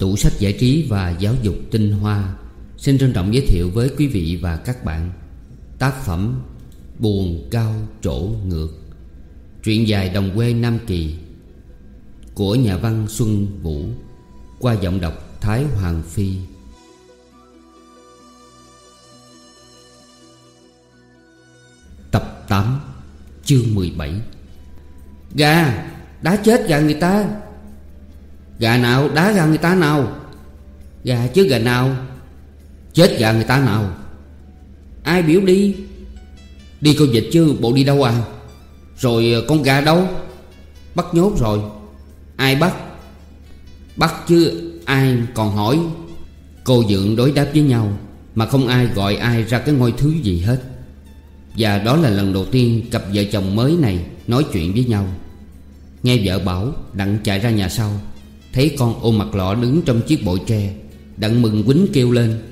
Tủ sách giải trí và giáo dục tinh hoa. Xin trân trọng giới thiệu với quý vị và các bạn Tác phẩm Buồn cao trổ ngược, Truyện dài đồng quê Nam Kỳ Của nhà văn Xuân Vũ, Qua giọng đọc Thái Hoàng Phi. Tập 8 Chương 17 Gà, Đã chết gà người ta. Gà nào đá ra người ta nào. Gà chứ gà nào Chết gà người ta nào. Ai biểu đi? Đi câu dịch chứ bộ đi đâu à? Rồi ờ, con gà đâu? Bắt nhốt rồi. Ai bắt? Bắt chứ ai còn hỏi. Cô dượng đối đáp với nhau, Mà không ai gọi ai ra cái ngôi thứ gì hết. Và đó là lần đầu tiên Cặp vợ chồng mới này Nói chuyện với nhau. Nghe vợ bảo, Đặng chạy ra nhà sau. Thấy con ôm mặt lọ đứng trong chiếc bội tre, Đặng mừng quýnh kêu lên.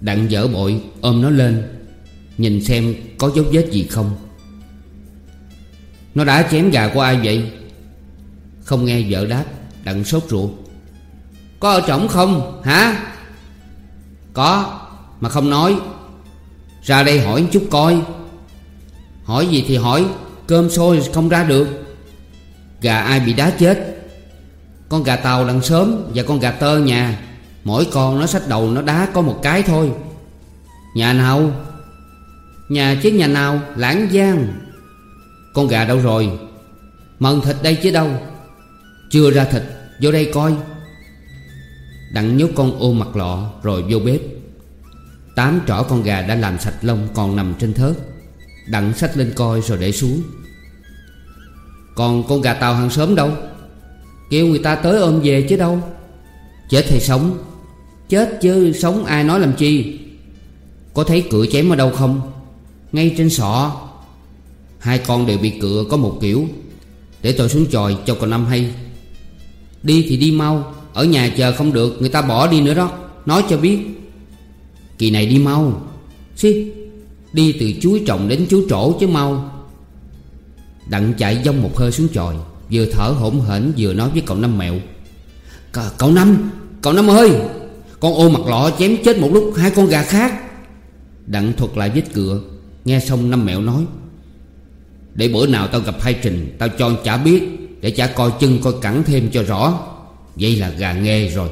Đặng dở bội, ôm nó lên, Nhìn xem có dấu vết gì không. Nó đã chém gà của ai vậy? Không nghe vợ đáp, Đặng sốt ruột. Có ở trỏng không, hả? Có, Mà không nói. Ra đây hỏi chút coi. Hỏi gì thì hỏi, Cơm sôi không ra được. Gà ai bị đá chết? Con gà tàu đằng sớm Và con gà tơ nhà. Mỗi con nó sách đầu nó đá có một cái thôi. Nhà nào? Nhà chứ nhà nào? Lãng giang. Con gà đâu rồi? Mần thịt đây chứ đâu? Chưa ra thịt, Vô đây coi. Đặng nhốt con ô mặt lọ, Rồi vô bếp. Tám trỏ con gà đã làm sạch lông Còn nằm trên thớt. Đặng sách lên coi rồi để xuống. Còn con gà tàu hàng sớm đâu? Kêu người ta tới ôm về chứ đâu. Chết hay sống. Chết chứ sống ai nói làm chi. Có thấy cửa chém ở đâu không? Ngay trên sọ. Hai con đều bị cựa có một kiểu. Để tôi xuống tròi cho còn năm hay. Đi thì đi mau. Ở nhà chờ không được, Người ta bỏ đi nữa đó. Nói cho biết. Kỳ này đi mau. Xí, Đi từ chuối trồng đến chú trổ chứ mau. Đặng chạy dông một hơi xuống tròi Vừa thở hổn hển vừa nói với cậu Năm mẹo. C Cậu Năm Cậu Năm ơi, Con ô mặt lọ chém chết một lúc hai con gà khác. Đặng thuật lại vết cựa Nghe xong Năm mẹo nói, Để bữa nào tao gặp hai trình, Tao cho chả biết, Để chả coi chân coi cẳng thêm cho rõ. Vậy là gà nghề rồi.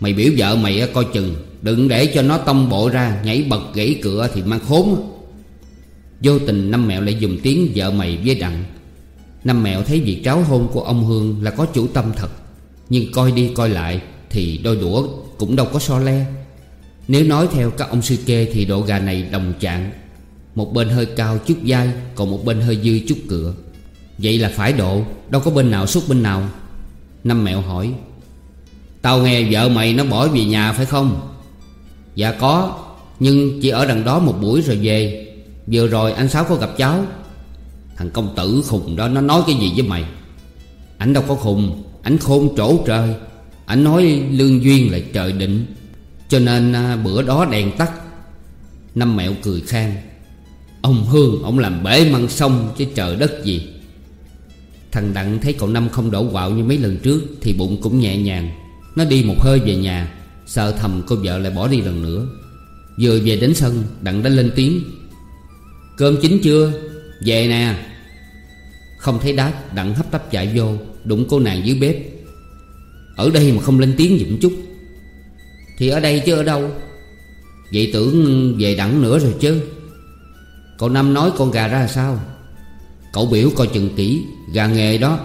Mày biểu vợ mày coi chừng, Đừng để cho nó tông bộ ra, Nhảy bật gãy cửa thì mang khốn. Vô tình Năm mẹo lại dùng tiếng vợ mày với Đặng. Năm mẹo thấy việc tráo hôn của ông Hương là có chủ tâm thật. Nhưng coi đi coi lại Thì đôi đũa cũng đâu có so le. Nếu nói theo các ông sư kê Thì độ gà này đồng trạng. Một bên hơi cao chút dai, Còn một bên hơi dư chút cửa. Vậy là phải độ, Đâu có bên nào xúc bên nào. Năm mẹo hỏi, Tao nghe vợ mày nó bỏ về nhà phải không? Dạ có, Nhưng chỉ ở đằng đó một buổi rồi về. Vừa rồi anh Sáu có gặp cháu. Thằng công tử khùng đó nó nói cái gì với mày? Anh đâu có khùng Anh khôn trổ trời. Anh nói lương duyên là trời định. Cho nên à, bữa đó đèn tắt. Năm mẹo cười khang Ông Hương ông làm bể măng sông Chứ trời đất gì. Thằng Đặng thấy cậu Năm không đổ quạo như mấy lần trước Thì bụng cũng nhẹ nhàng. Nó đi một hơi về nhà Sợ thầm cô vợ lại bỏ đi lần nữa. Vừa về đến sân Đặng đã lên tiếng. Cơm chín chưa? Về nè. Không thấy đáp Đặng hấp tấp chạy vô, Đụng cô nàng dưới bếp. Ở đây mà không lên tiếng giùm chút. Thì ở đây chứ ở đâu? Vậy tưởng về đặng nữa rồi chứ. Cậu Năm nói con gà ra sao? Cậu biểu coi chừng kỹ, Gà nghề đó.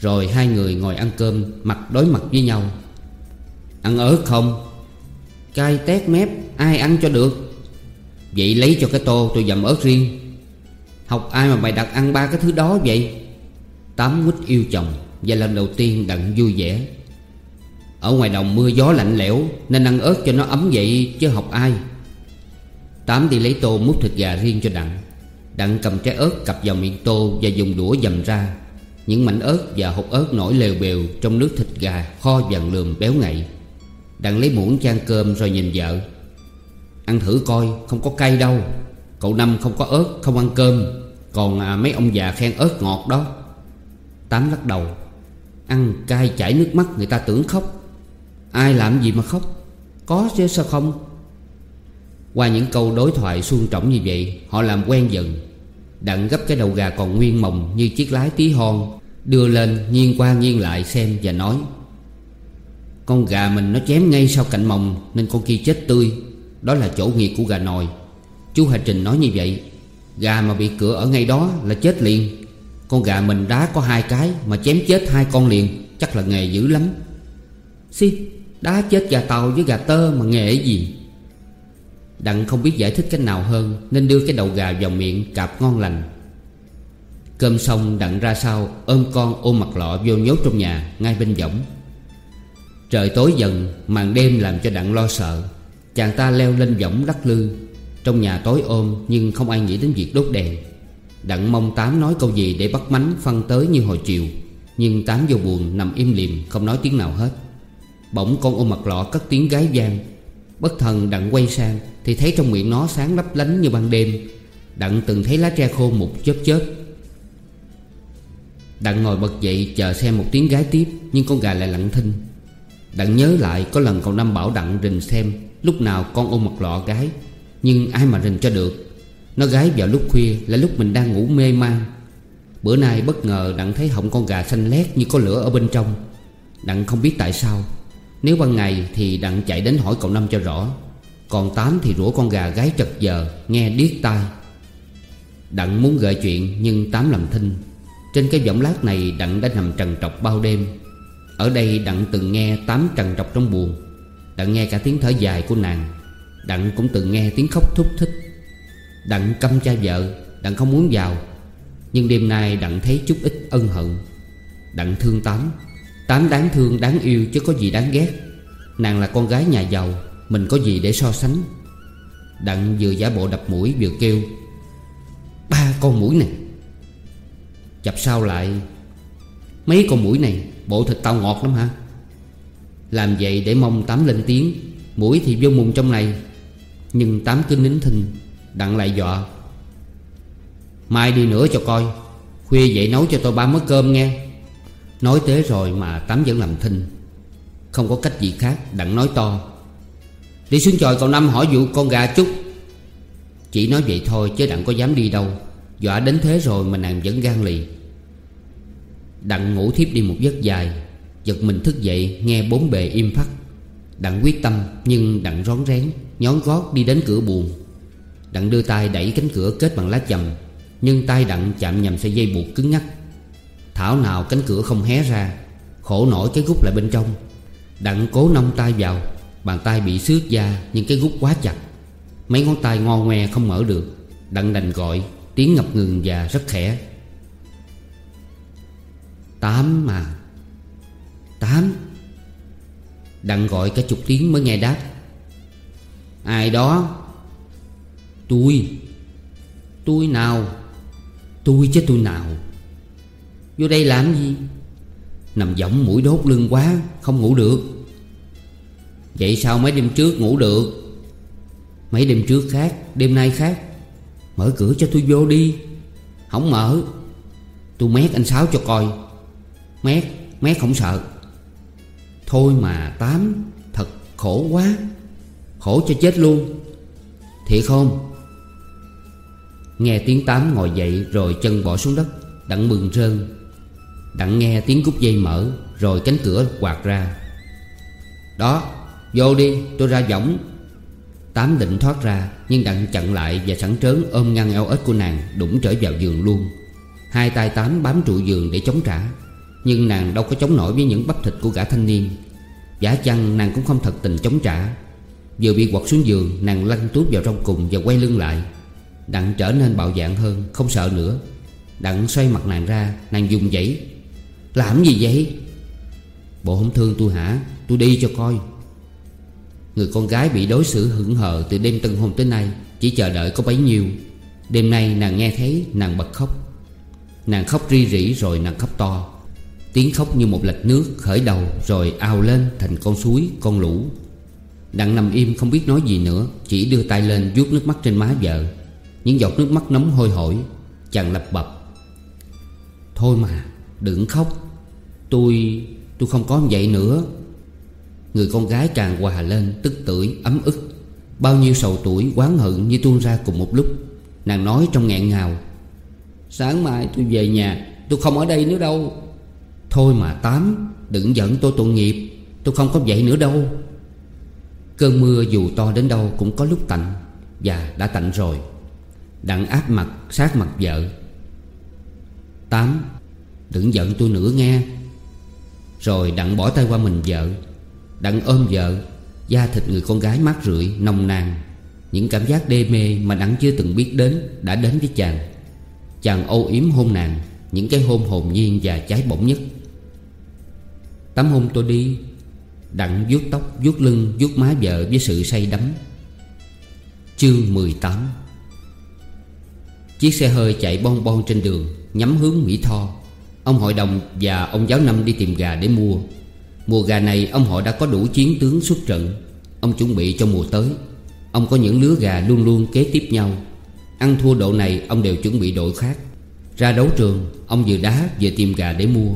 Rồi hai người ngồi ăn cơm, Mặt đối mặt với nhau. Ăn ớt không? Cay tét mép, Ai ăn cho được? Vậy lấy cho cái tô, tôi dầm ớt riêng. Học ai mà mày đặt ăn ba cái thứ đó vậy? Tám quýt yêu chồng Và lần đầu tiên đặng vui vẻ. Ở ngoài đồng mưa gió lạnh lẽo Nên ăn ớt cho nó ấm vậy chứ học ai. Tám đi lấy tô múc thịt gà riêng cho Đặng. Đặng cầm trái ớt cặp vào miệng tô Và dùng đũa dầm ra. Những mảnh ớt và hột ớt nổi lều bèo Trong nước thịt gà kho vàng lườm béo ngậy. Đặng lấy muỗng chan cơm rồi nhìn vợ. Ăn thử coi, không có cay đâu. Cậu Năm không có ớt không ăn cơm. Còn à, mấy ông già khen ớt ngọt đó. Tám lắc đầu. Ăn cay chảy nước mắt người ta tưởng khóc. Ai làm gì mà khóc? Có chứ sao không? Qua những câu đối thoại suôn trọng như vậy Họ làm quen dần. Đặng gấp cái đầu gà còn nguyên mồng Như chiếc lái tí hon Đưa lên nghiêng qua nghiêng lại xem và nói Con gà mình nó chém ngay sau cạnh mồng Nên con kia chết tươi. Đó là chỗ nghiệt của gà nồi Chú Hà Trình nói như vậy, Gà mà bị cửa ở ngay đó là chết liền. Con gà mình đá có hai cái Mà chém chết hai con liền, Chắc là nghề dữ lắm. Xì Đá chết gà tàu với gà tơ mà nghề gì? Đặng không biết giải thích cách nào hơn, Nên đưa cái đầu gà vào miệng cạp ngon lành. Cơm xong, đặng ra sau, Ôm con ôm mặt lọ vô nhốt trong nhà, Ngay bên võng. Trời tối dần, Màn đêm làm cho đặng lo sợ. Chàng ta leo lên võng đắc lư. Trong nhà tối ôm, Nhưng không ai nghĩ đến việc đốt đèn. Đặng mong Tám nói câu gì để bắt mánh phân tới như hồi chiều, Nhưng Tám vô buồn nằm im liềm, Không nói tiếng nào hết. Bỗng con ôm mặt lọ cất tiếng gái gian Bất thần đặng quay sang, Thì thấy trong miệng nó sáng lấp lánh như ban đêm. Đặng từng thấy lá tre khô một chớp chớp. Đặng ngồi bật dậy chờ xem một tiếng gái tiếp, Nhưng con gà lại lặng thinh. Đặng nhớ lại có lần cậu Năm bảo Đặng rình xem, Lúc nào con ôm mặt lọ gái nhưng ai mà rình cho được? Nó gái vào lúc khuya là lúc mình đang ngủ mê man Bữa nay bất ngờ Đặng thấy họng con gà xanh lét như có lửa ở bên trong. Đặng không biết tại sao. Nếu ban ngày thì Đặng chạy đến hỏi cậu Năm cho rõ. Còn Tám thì rủa con gà gái chật giờ, Nghe điếc tai. Đặng muốn gợi chuyện nhưng Tám làm thinh. Trên cái giọng lát này Đặng đã nằm trần trọc bao đêm. Ở đây Đặng từng nghe Tám trần trọc trong buồn. Đặng nghe cả tiếng thở dài của nàng. Đặng cũng từng nghe tiếng khóc thúc thích. Đặng căm cha vợ, Đặng không muốn vào. Nhưng đêm nay Đặng thấy chút ít ân hận. Đặng thương Tám. Tám đáng thương, đáng yêu chứ có gì đáng ghét. Nàng là con gái nhà giàu, Mình có gì để so sánh? Đặng vừa giả bộ đập mũi vừa kêu, Ba con mũi này. Chập sau lại, Mấy con mũi này, Bộ thịt tao ngọt lắm hả? Làm vậy để mong Tám lên tiếng, Mũi thì vô mùng trong này nhưng Tám cứ nín thinh, Đặng lại dọa. Mai đi nữa cho coi Khuya dậy nấu cho tôi ba mớ cơm nghe. Nói thế rồi mà Tám vẫn làm thinh. Không có cách gì khác, Đặng nói to. Đi xuống tròi cậu Năm hỏi vụ con gà chút. Chỉ nói vậy thôi chứ Đặng có dám đi đâu. Dọa đến thế rồi mà nàng vẫn gan lì. Đặng ngủ thiếp đi một giấc dài. Giật mình thức dậy, nghe bốn bề im phắt. Đặng quyết tâm, nhưng Đặng rón rén. Nhón gót đi đến cửa buồn. Đặng đưa tay đẩy cánh cửa kết bằng lá chầm, Nhưng tay Đặng chạm nhầm sợi dây buộc cứng ngắc. Thảo nào cánh cửa không hé ra, Khổ nổi cái gút lại bên trong. Đặng cố nông tay vào, Bàn tay bị xước da Nhưng cái gút quá chặt. Mấy ngón tay ngo ngoe không mở được, Đặng đành gọi, Tiếng ngập ngừng và rất khẽ. Tám mà. Tám. Đặng gọi cả chục tiếng mới nghe đáp. Ai đó? Tôi. Tôi nào? Tôi chứ tôi nào. Vô đây làm gì? Nằm giọng mũi đốt lưng quá, Không ngủ được. Vậy sao mấy đêm trước ngủ được? Mấy đêm trước khác, Đêm nay khác. Mở cửa cho tôi vô đi. Không mở. Tôi mét anh Sáu cho coi. Mét Mét không sợ. Thôi mà Tám, Thật khổ quá. Khổ cho chết luôn. Thiệt không? Nghe tiếng Tám ngồi dậy Rồi chân bỏ xuống đất, Đặng mừng rơn. Đặng nghe tiếng cúc dây mở, Rồi cánh cửa quạt ra. Đó, Vô đi, tôi ra võng. Tám định thoát ra, Nhưng Đặng chặn lại và sẵn trớn ôm ngăn eo ếch của nàng Đụng trở vào giường luôn. Hai tay Tám bám trụ giường để chống trả, Nhưng nàng đâu có chống nổi với những bắp thịt của gã thanh niên. Giả chăng nàng cũng không thật tình chống trả. Vừa bị quật xuống giường, Nàng lăn tuốt vào trong cùng và quay lưng lại. Đặng trở nên bạo dạn hơn, Không sợ nữa. Đặng xoay mặt nàng ra, Nàng dùng dãy Làm gì vậy? Bộ không thương tôi hả? Tôi đi cho coi. Người con gái bị đối xử hững hờ Từ đêm tân hôn tới nay, Chỉ chờ đợi có bấy nhiêu. Đêm nay nàng nghe thấy, nàng bật khóc. Nàng khóc ri rỉ rồi nàng khóc to. Tiếng khóc như một lạch nước khởi đầu Rồi ao lên thành con suối, con lũ. Đặng nằm im không biết nói gì nữa, Chỉ đưa tay lên vuốt nước mắt trên má vợ. Những giọt nước mắt nóng hôi hổi, Chàng lập bập. Thôi mà, đừng khóc. Tôi tôi không có vậy nữa. Người con gái càng hòa lên, tức tưởi, ấm ức. Bao nhiêu sầu tuổi oán hận như tuôn ra cùng một lúc. Nàng nói trong nghẹn ngào. Sáng mai tôi về nhà, Tôi không ở đây nữa đâu. Thôi mà Tám, Đừng giận tôi tội nghiệp. Tôi không có vậy nữa đâu. Cơn mưa dù to đến đâu cũng có lúc tạnh, Và đã tạnh rồi. Đặng áp mặt, sát mặt vợ. Tám, Đừng giận tôi nữa nghe. Rồi Đặng bỏ tay qua mình vợ. Đặng ôm vợ, Da thịt người con gái mát rượi, nồng nàn. Những cảm giác đê mê mà Đặng chưa từng biết đến Đã đến với chàng. Chàng âu yếm hôn nàng, Những cái hôn hồn nhiên và cháy bỏng nhất. Tắm hôn tôi đi Đặng vuốt tóc, vuốt lưng, vuốt má vợ với sự say đắm. Chương 18 Chiếc xe hơi chạy bon bon trên đường Nhắm hướng Mỹ Tho. Ông hội đồng và ông giáo năm đi tìm gà để mua. Mùa gà này ông họ đã có đủ chiến tướng xuất trận. Ông chuẩn bị cho mùa tới. Ông có những lứa gà luôn luôn kế tiếp nhau. Ăn thua độ này ông đều chuẩn bị đội khác. Ra đấu trường Ông vừa đá vừa tìm gà để mua.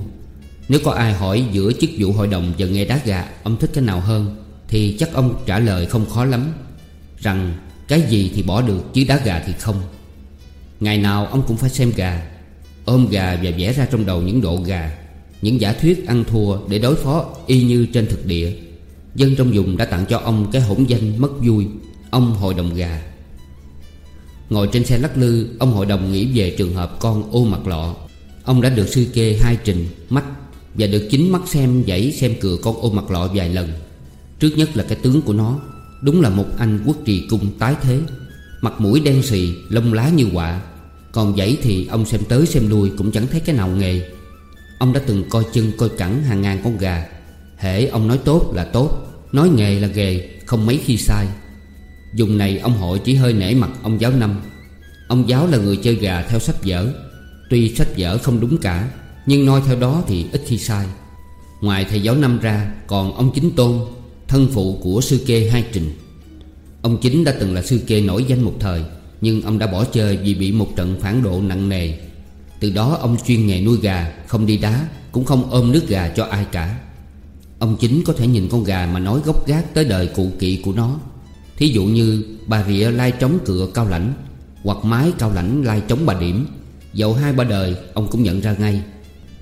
Nếu có ai hỏi giữa chức vụ hội đồng và nghe đá gà, Ông thích cái nào hơn, Thì chắc ông trả lời không khó lắm. Rằng cái gì thì bỏ được, chứ đá gà thì không. Ngày nào ông cũng phải xem gà, Ôm gà và vẽ ra trong đầu những độ gà, Những giả thuyết ăn thua để đối phó, y như trên thực địa. Dân trong vùng đã tặng cho ông cái hỗn danh mất vui, Ông hội đồng gà. Ngồi trên xe lắc lư, Ông hội đồng nghĩ về trường hợp con ô mặt lọ. Ông đã được sư kê hai trình, Mắt và được chính mắt xem dãy xem cửa con ô mặt lọ vài lần. Trước nhất là cái tướng của nó, Đúng là một anh quốc trì cung tái thế. Mặt mũi đen xì, Lông lá như quạ Còn dãy thì ông xem tới xem lui Cũng chẳng thấy cái nào nghề. Ông đã từng coi chân coi cẳng hàng ngàn con gà. Hễ ông nói tốt là tốt, Nói nghề là nghề, Không mấy khi sai. Dùng này ông hội chỉ hơi nể mặt ông giáo năm. Ông giáo là người chơi gà theo sách vở, Tuy sách vở không đúng cả nhưng noi theo đó thì ít khi sai. Ngoài thầy giáo năm ra, Còn ông chính tôn, Thân phụ của sư kê hai trình. Ông chính đã từng là sư kê nổi danh một thời, Nhưng ông đã bỏ chơi vì bị một trận phản độ nặng nề. Từ đó ông chuyên nghề nuôi gà, Không đi đá, Cũng không ôm nước gà cho ai cả. Ông chính có thể nhìn con gà mà nói gốc gác tới đời cụ kỵ của nó. Thí dụ như bà rịa lai trống cửa cao lãnh, Hoặc mái cao lãnh lai trống bà điểm. Dầu hai ba đời, ông cũng nhận ra ngay.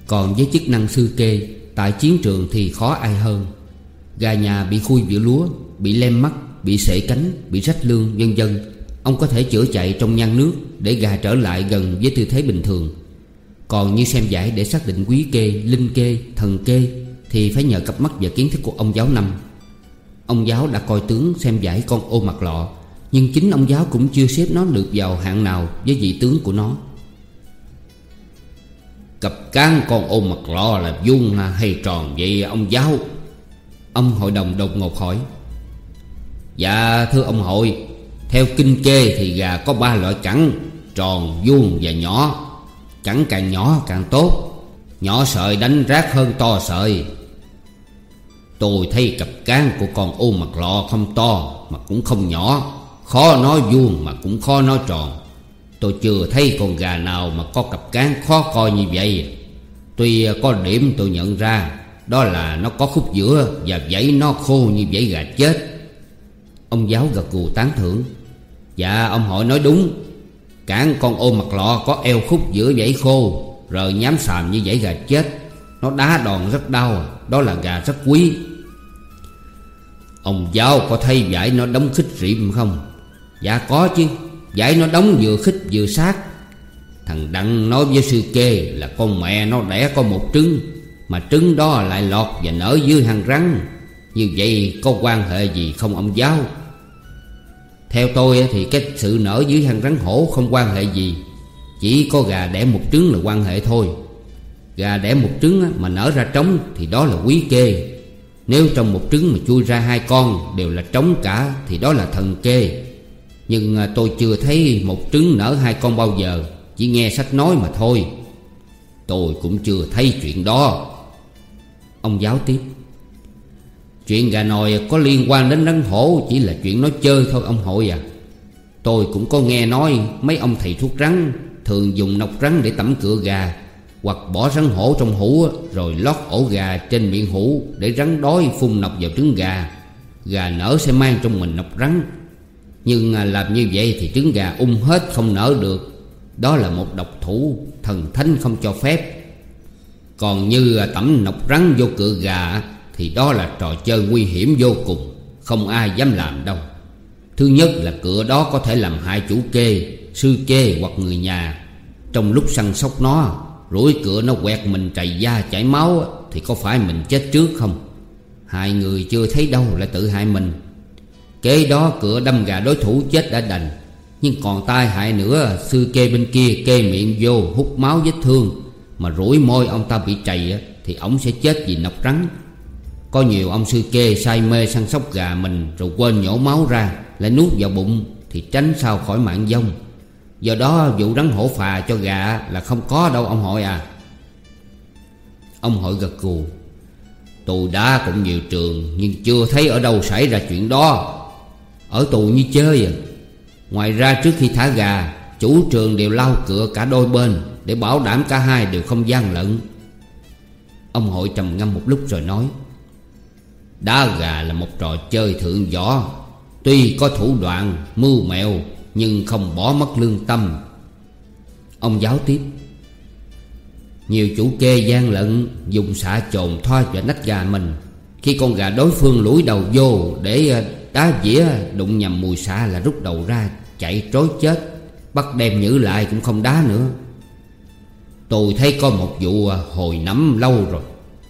Còn với chức năng sư kê Tại chiến trường thì khó ai hơn. Gà nhà bị khui vữa lúa Bị lem mắt Bị sể cánh Bị rách lương vân vân. Ông có thể chữa chạy trong nhan nước Để gà trở lại gần với tư thế bình thường. Còn như xem giải để xác định quý kê Linh kê, thần kê Thì phải nhờ cặp mắt và kiến thức của ông giáo năm. Ông giáo đã coi tướng xem giải con ô mặt lọ Nhưng chính ông giáo cũng chưa xếp nó được vào hạng nào Với vị tướng của nó. Cặp cán con ôm mặt lọ là vuông hay tròn vậy ông giáo? Ông hội đồng đột ngột hỏi. Dạ thưa ông hội Theo kinh kê thì gà có ba loại cẳng Tròn, vuông và nhỏ. Cẳng càng nhỏ càng tốt. Nhỏ sợi đánh rác hơn to sợi. Tôi thấy cặp cán của con ô mặt lọ không to Mà cũng không nhỏ. Khó nói vuông mà cũng khó nói tròn. Tôi chưa thấy con gà nào mà có cặp cán khó coi như vậy. Tuy có điểm tôi nhận ra, Đó là nó có khúc giữa Và vảy nó khô như vảy gà chết. Ông giáo gật gù tán thưởng. Dạ ông hỏi nói đúng. Cản con ô mặt lọ có eo khúc giữa vảy khô, rồi nhám xàm như vảy gà chết. Nó đá đòn rất đau, Đó là gà rất quý. Ông giáo có thấy giải nó đóng khích rịm không? Dạ có chứ. Giải nó đóng vừa khích vừa sát. Thằng Đặng nói với sư kê Là con mẹ nó đẻ có một trứng, Mà trứng đó lại lọt và nở dưới hàng rắn. Như vậy có quan hệ gì không ông giáo? Theo tôi thì cái sự nở dưới hàng rắn hổ không quan hệ gì. Chỉ có gà đẻ một trứng là quan hệ thôi. Gà đẻ một trứng mà nở ra trống Thì đó là quý kê. Nếu trong một trứng mà chui ra hai con Đều là trống cả Thì đó là thần kê. Nhưng à, tôi chưa thấy một trứng nở hai con bao giờ, Chỉ nghe sách nói mà thôi. Tôi cũng chưa thấy chuyện đó. Ông giáo tiếp. Chuyện gà nòi có liên quan đến rắn hổ, Chỉ là chuyện nói chơi thôi, ông hội à. Tôi cũng có nghe nói Mấy ông thầy thuốc rắn Thường dùng nọc rắn để tẩm cửa gà, Hoặc bỏ rắn hổ trong hũ, Rồi lót ổ gà trên miệng hũ Để rắn đói phun nọc vào trứng gà. Gà nở sẽ mang trong mình nọc rắn. Nhưng à, làm như vậy thì trứng gà ung hết không nở được. Đó là một độc thủ, Thần thánh không cho phép. Còn như à, tẩm nọc rắn vô cửa gà, Thì đó là trò chơi nguy hiểm vô cùng, Không ai dám làm đâu. Thứ nhất là cửa đó có thể làm hại chủ kê, Sư kê hoặc người nhà. Trong lúc săn sóc nó, Rủi cửa nó quẹt mình trầy da chảy máu, Thì có phải mình chết trước không? Hai người chưa thấy đâu lại tự hại mình. Kế đó cửa đâm gà đối thủ chết đã đành. Nhưng còn tai hại nữa, Sư kê bên kia kê miệng vô, hút máu vết thương. Mà rủi môi ông ta bị trầy Thì ổng sẽ chết vì nọc rắn. Có nhiều ông sư kê say mê săn sóc gà mình Rồi quên nhổ máu ra, Lại nuốt vào bụng Thì tránh sao khỏi mạng dông. Do đó vụ rắn hổ phà cho gà là không có đâu ông hội à. Ông hội gật gù. Tù đã cũng nhiều trường, Nhưng chưa thấy ở đâu xảy ra chuyện đó. Ở tù như chơi. À Ngoài ra trước khi thả gà Chủ trường đều lau cửa cả đôi bên Để bảo đảm cả hai đều không gian lận Ông hội trầm ngâm một lúc rồi nói Đá gà là một trò chơi thượng võ. Tuy có thủ đoạn, mưu mẹo Nhưng không bỏ mất lương tâm. Ông giáo tiếp nhiều chủ kê gian lận Dùng xạ trồn thoa vào nách gà mình. Khi con gà đối phương lủi đầu vô Để đá dĩa đụng nhầm mùi xạ là rút đầu ra, Chạy trối chết. Bắt đem nhử lại cũng không đá nữa. Tôi thấy có một vụ hồi nắm lâu rồi.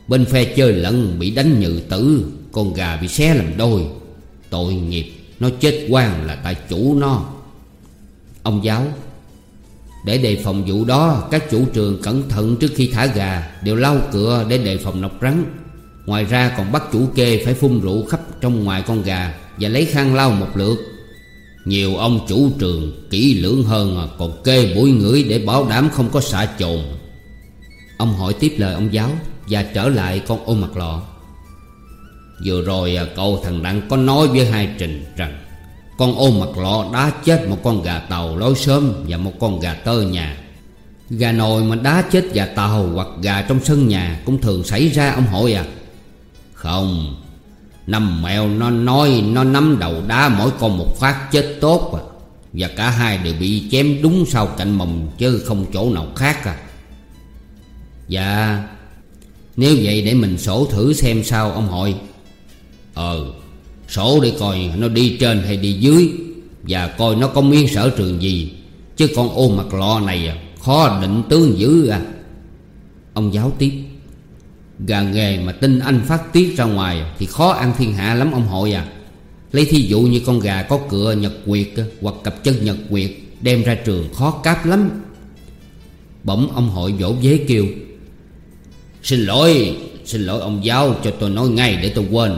Bên phe chơi lận bị đánh nhự tử, Con gà bị xé làm đôi. Tội nghiệp, Nó chết quan là tại chủ nó. Ông giáo, để đề phòng vụ đó, Các chủ trường cẩn thận trước khi thả gà, Đều lau cửa để đề phòng nọc rắn. Ngoài ra còn bắt chủ kê phải phun rượu khắp trong ngoài con gà. Và lấy khăn lau một lượt. Nhiều ông chủ trường kỹ lưỡng hơn à, Còn kê mũi ngửi để bảo đảm không có xạ trồn Ông hỏi tiếp lời ông giáo Và trở lại con ôm mặt lọ. Vừa rồi à, cậu thằng Đặng có nói với hai Trình rằng con ôm mặt lọ đá chết một con gà tàu lối sớm Và một con gà tơ nhà. Gà nồi mà đá chết gà tàu hoặc gà trong sân nhà Cũng thường xảy ra, ông hội à. Không Năm mèo nó nói nó nắm đầu đá mỗi con một phát chết tốt à. Và cả hai đều bị chém đúng sau cạnh mồng Chứ không chỗ nào khác à. Dạ Nếu vậy để mình sổ thử xem sao ông hội. Ờ Sổ để coi nó đi trên hay đi dưới Và coi nó có miếng sở trường gì. Chứ con ô mặt lọ này à, Khó định tướng dữ à. Ông giáo tiếp. Gà nghề mà tin anh phát tiết ra ngoài Thì khó ăn thiên hạ lắm ông hội à. Lấy thí dụ như con gà có cửa nhật quyệt Hoặc cặp chân nhật quyệt Đem ra trường khó cáp lắm. Bỗng ông hội vỗ dế kêu, Xin lỗi Xin lỗi ông giáo, cho tôi nói ngay để tôi quên.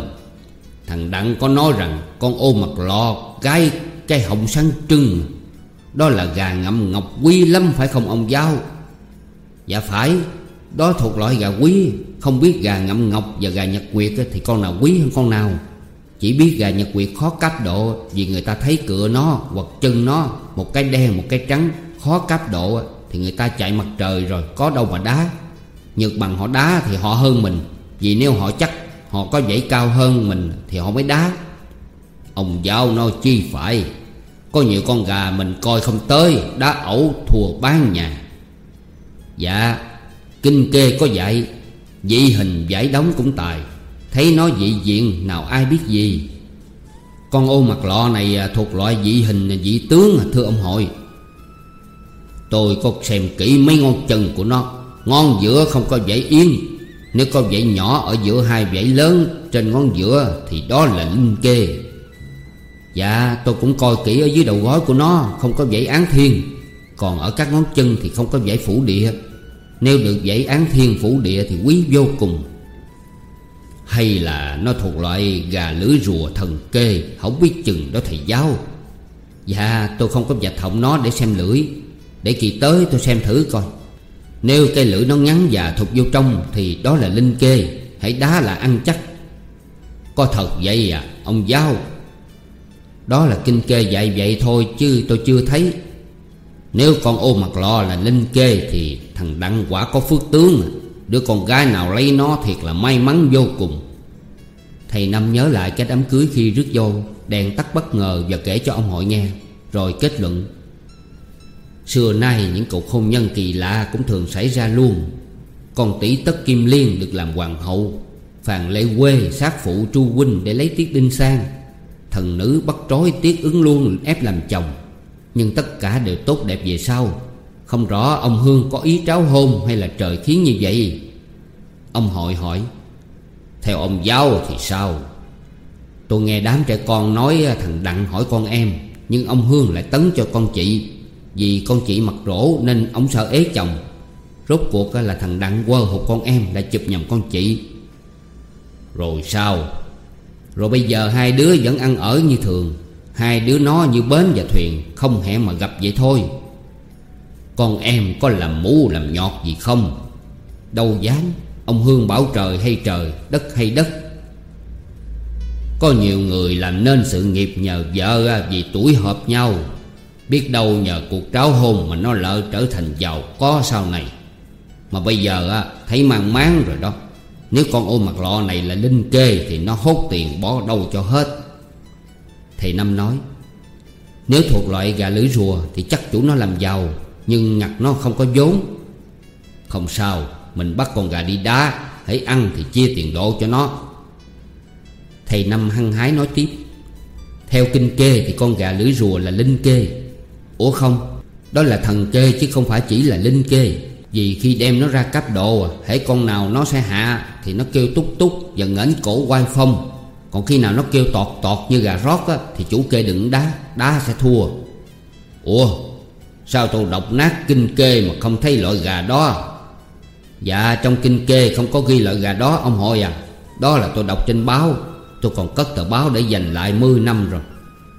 Thằng Đặng có nói rằng Con ô mặt lò Cái cái hồng sáng trưng. Đó là gà ngậm ngọc quý lắm, phải không ông giáo? Dạ phải, Đó thuộc loại gà quý. Không biết gà ngậm ngọc và gà nhật nguyệt Thì con nào quý hơn con nào. Chỉ biết gà nhật nguyệt khó cáp độ Vì người ta thấy cửa nó hoặc chân nó Một cái đen, một cái trắng. Khó cáp độ Thì người ta chạy mặt trời rồi, Có đâu mà đá. Nhật bằng họ đá thì họ hơn mình, Vì nếu họ chắc Họ có dãy cao hơn mình Thì họ mới đá. Ông giáo nói chi phải, Có nhiều con gà mình coi không tới, Đá ẩu thua bán nhà. Dạ Kinh kê có dạy Dị hình giải đóng cũng tài. Thấy nó dị diện, nào ai biết gì? Con ô mặt lọ này à, thuộc loại dị hình à, dị tướng à, Thưa ông hội. Tôi có xem kỹ mấy ngón chân của nó. Ngón giữa không có dãy yên nếu có dãy nhỏ ở giữa hai dãy lớn, Trên ngón giữa Thì đó là linh kê. Dạ tôi cũng coi kỹ ở dưới đầu gối của nó, Không có dãy án thiên. Còn ở các ngón chân thì không có dãy phủ địa. Nếu được giải án thiên phủ địa Thì quý vô cùng. Hay là nó thuộc loại gà lưỡi rùa thần kê, Không biết chừng đó thầy giáo. Dạ tôi không có vạch họng nó để xem lưỡi. Để kỳ tới tôi xem thử coi. Nếu cây lưỡi nó ngắn và thụt vô trong Thì đó là linh kê. Hãy đá là ăn chắc. Có thật vậy à ông giáo? Đó là kinh kê dạy vậy thôi chứ tôi chưa thấy. Nếu con ô mặt lò là linh kê Thì thằng đăng quả có phước tướng. À. Đứa con gái nào lấy nó thiệt là may mắn vô cùng. Thầy Năm nhớ lại cái đám cưới khi rước dâu, Đèn tắt bất ngờ và kể cho ông hội nghe, Rồi kết luận. Xưa nay những cuộc hôn nhân kỳ lạ cũng thường xảy ra luôn. Con tỷ tất Kim Liên được làm hoàng hậu, Phàn Lê Quê sát phụ chu Huynh để lấy Tiết Đinh Sang. Thần nữ bắt trói Tiết ứng luôn, ép làm chồng. Nhưng tất cả đều tốt đẹp về sau. Không rõ ông Hương có ý tráo hôn hay là trời khiến như vậy. Ông hội hỏi, Theo ông giáo thì sao? Tôi nghe đám trẻ con nói, thằng Đặng hỏi con em, Nhưng ông Hương lại tấn cho con chị. Vì con chị mặc rỗ nên ông sợ ế chồng. Rốt cuộc là thằng Đặng quơ hụt con em đã chụp nhầm con chị. Rồi sao? Rồi bây giờ hai đứa vẫn ăn ở như thường. Hai đứa nó như bến và thuyền, Không hẹn mà gặp vậy thôi. Con em có làm mũ, làm nhọt gì không? Đâu dám. Ông Hương bảo trời hay trời, Đất hay đất. Có nhiều người làm nên sự nghiệp nhờ vợ à, Vì tuổi hợp nhau. Biết đâu nhờ cuộc tráo hôn Mà nó lỡ trở thành giàu có sau này. Mà bây giờ à, thấy mang máng rồi đó. Nếu con ô mặt lọ này là linh kê Thì nó hốt tiền bỏ đâu cho hết. Thầy Năm nói, Nếu thuộc loại gà lưỡi rùa Thì chắc chủ nó làm giàu, Nhưng ngặt nó không có vốn. Không sao, Mình bắt con gà đi đá, Hãy ăn thì chia tiền độ cho nó. Thầy Năm hăng hái nói tiếp, Theo kinh kê thì con gà lưỡi rùa là linh kê. Ủa không, Đó là thần kê chứ không phải chỉ là linh kê. Vì khi đem nó ra cấp độ Hãy con nào nó sẽ hạ Thì nó kêu túc túc và ngẩng cổ quay phong. Còn khi nào nó kêu tọt tọt như gà rót á, Thì chủ kê đừng đá Đá sẽ thua. Ủa Sao tôi đọc nát kinh kê mà không thấy loại gà đó? Dạ trong kinh kê không có ghi loại gà đó ông hội à. Đó là tôi đọc trên báo. Tôi còn cất tờ báo để dành lại 10 năm rồi.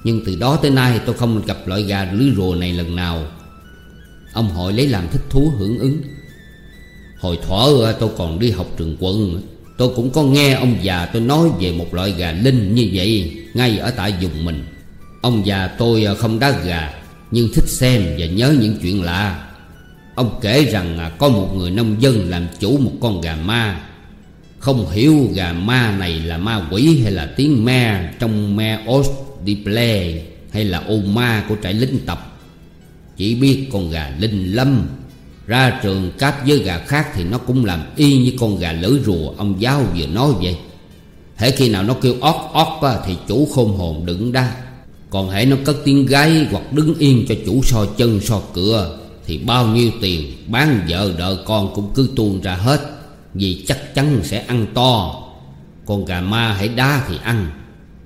Nhưng từ đó tới nay tôi không gặp loại gà lưới rùa này lần nào. Ông hội lấy làm thích thú hưởng ứng. Hồi thuở tôi còn đi học trường quân Tôi cũng có nghe ông già tôi nói về một loại gà linh như vậy, Ngay ở tại vùng mình. Ông già tôi à, không đá gà, Nhưng thích xem và nhớ những chuyện lạ. Ông kể rằng à, có một người nông dân làm chủ một con gà ma. Không hiểu gà ma này là ma quỷ hay là tiếng me Trong me os di play Hay là ô ma của trại lính tập Chỉ biết con gà linh lâm ra trường cáp với gà khác thì nó cũng làm y như con gà lưỡi rùa Ông giáo vừa nói vậy. Hễ khi nào nó kêu ót ót thì chủ khôn hồn đựng đa Còn hễ nó cất tiếng gáy hoặc đứng yên cho chủ so chân so cửa, thì bao nhiêu tiền bán vợ đợi con cũng cứ tuôn ra hết, Vì chắc chắn sẽ ăn to. Con gà ma hãy đá thì ăn.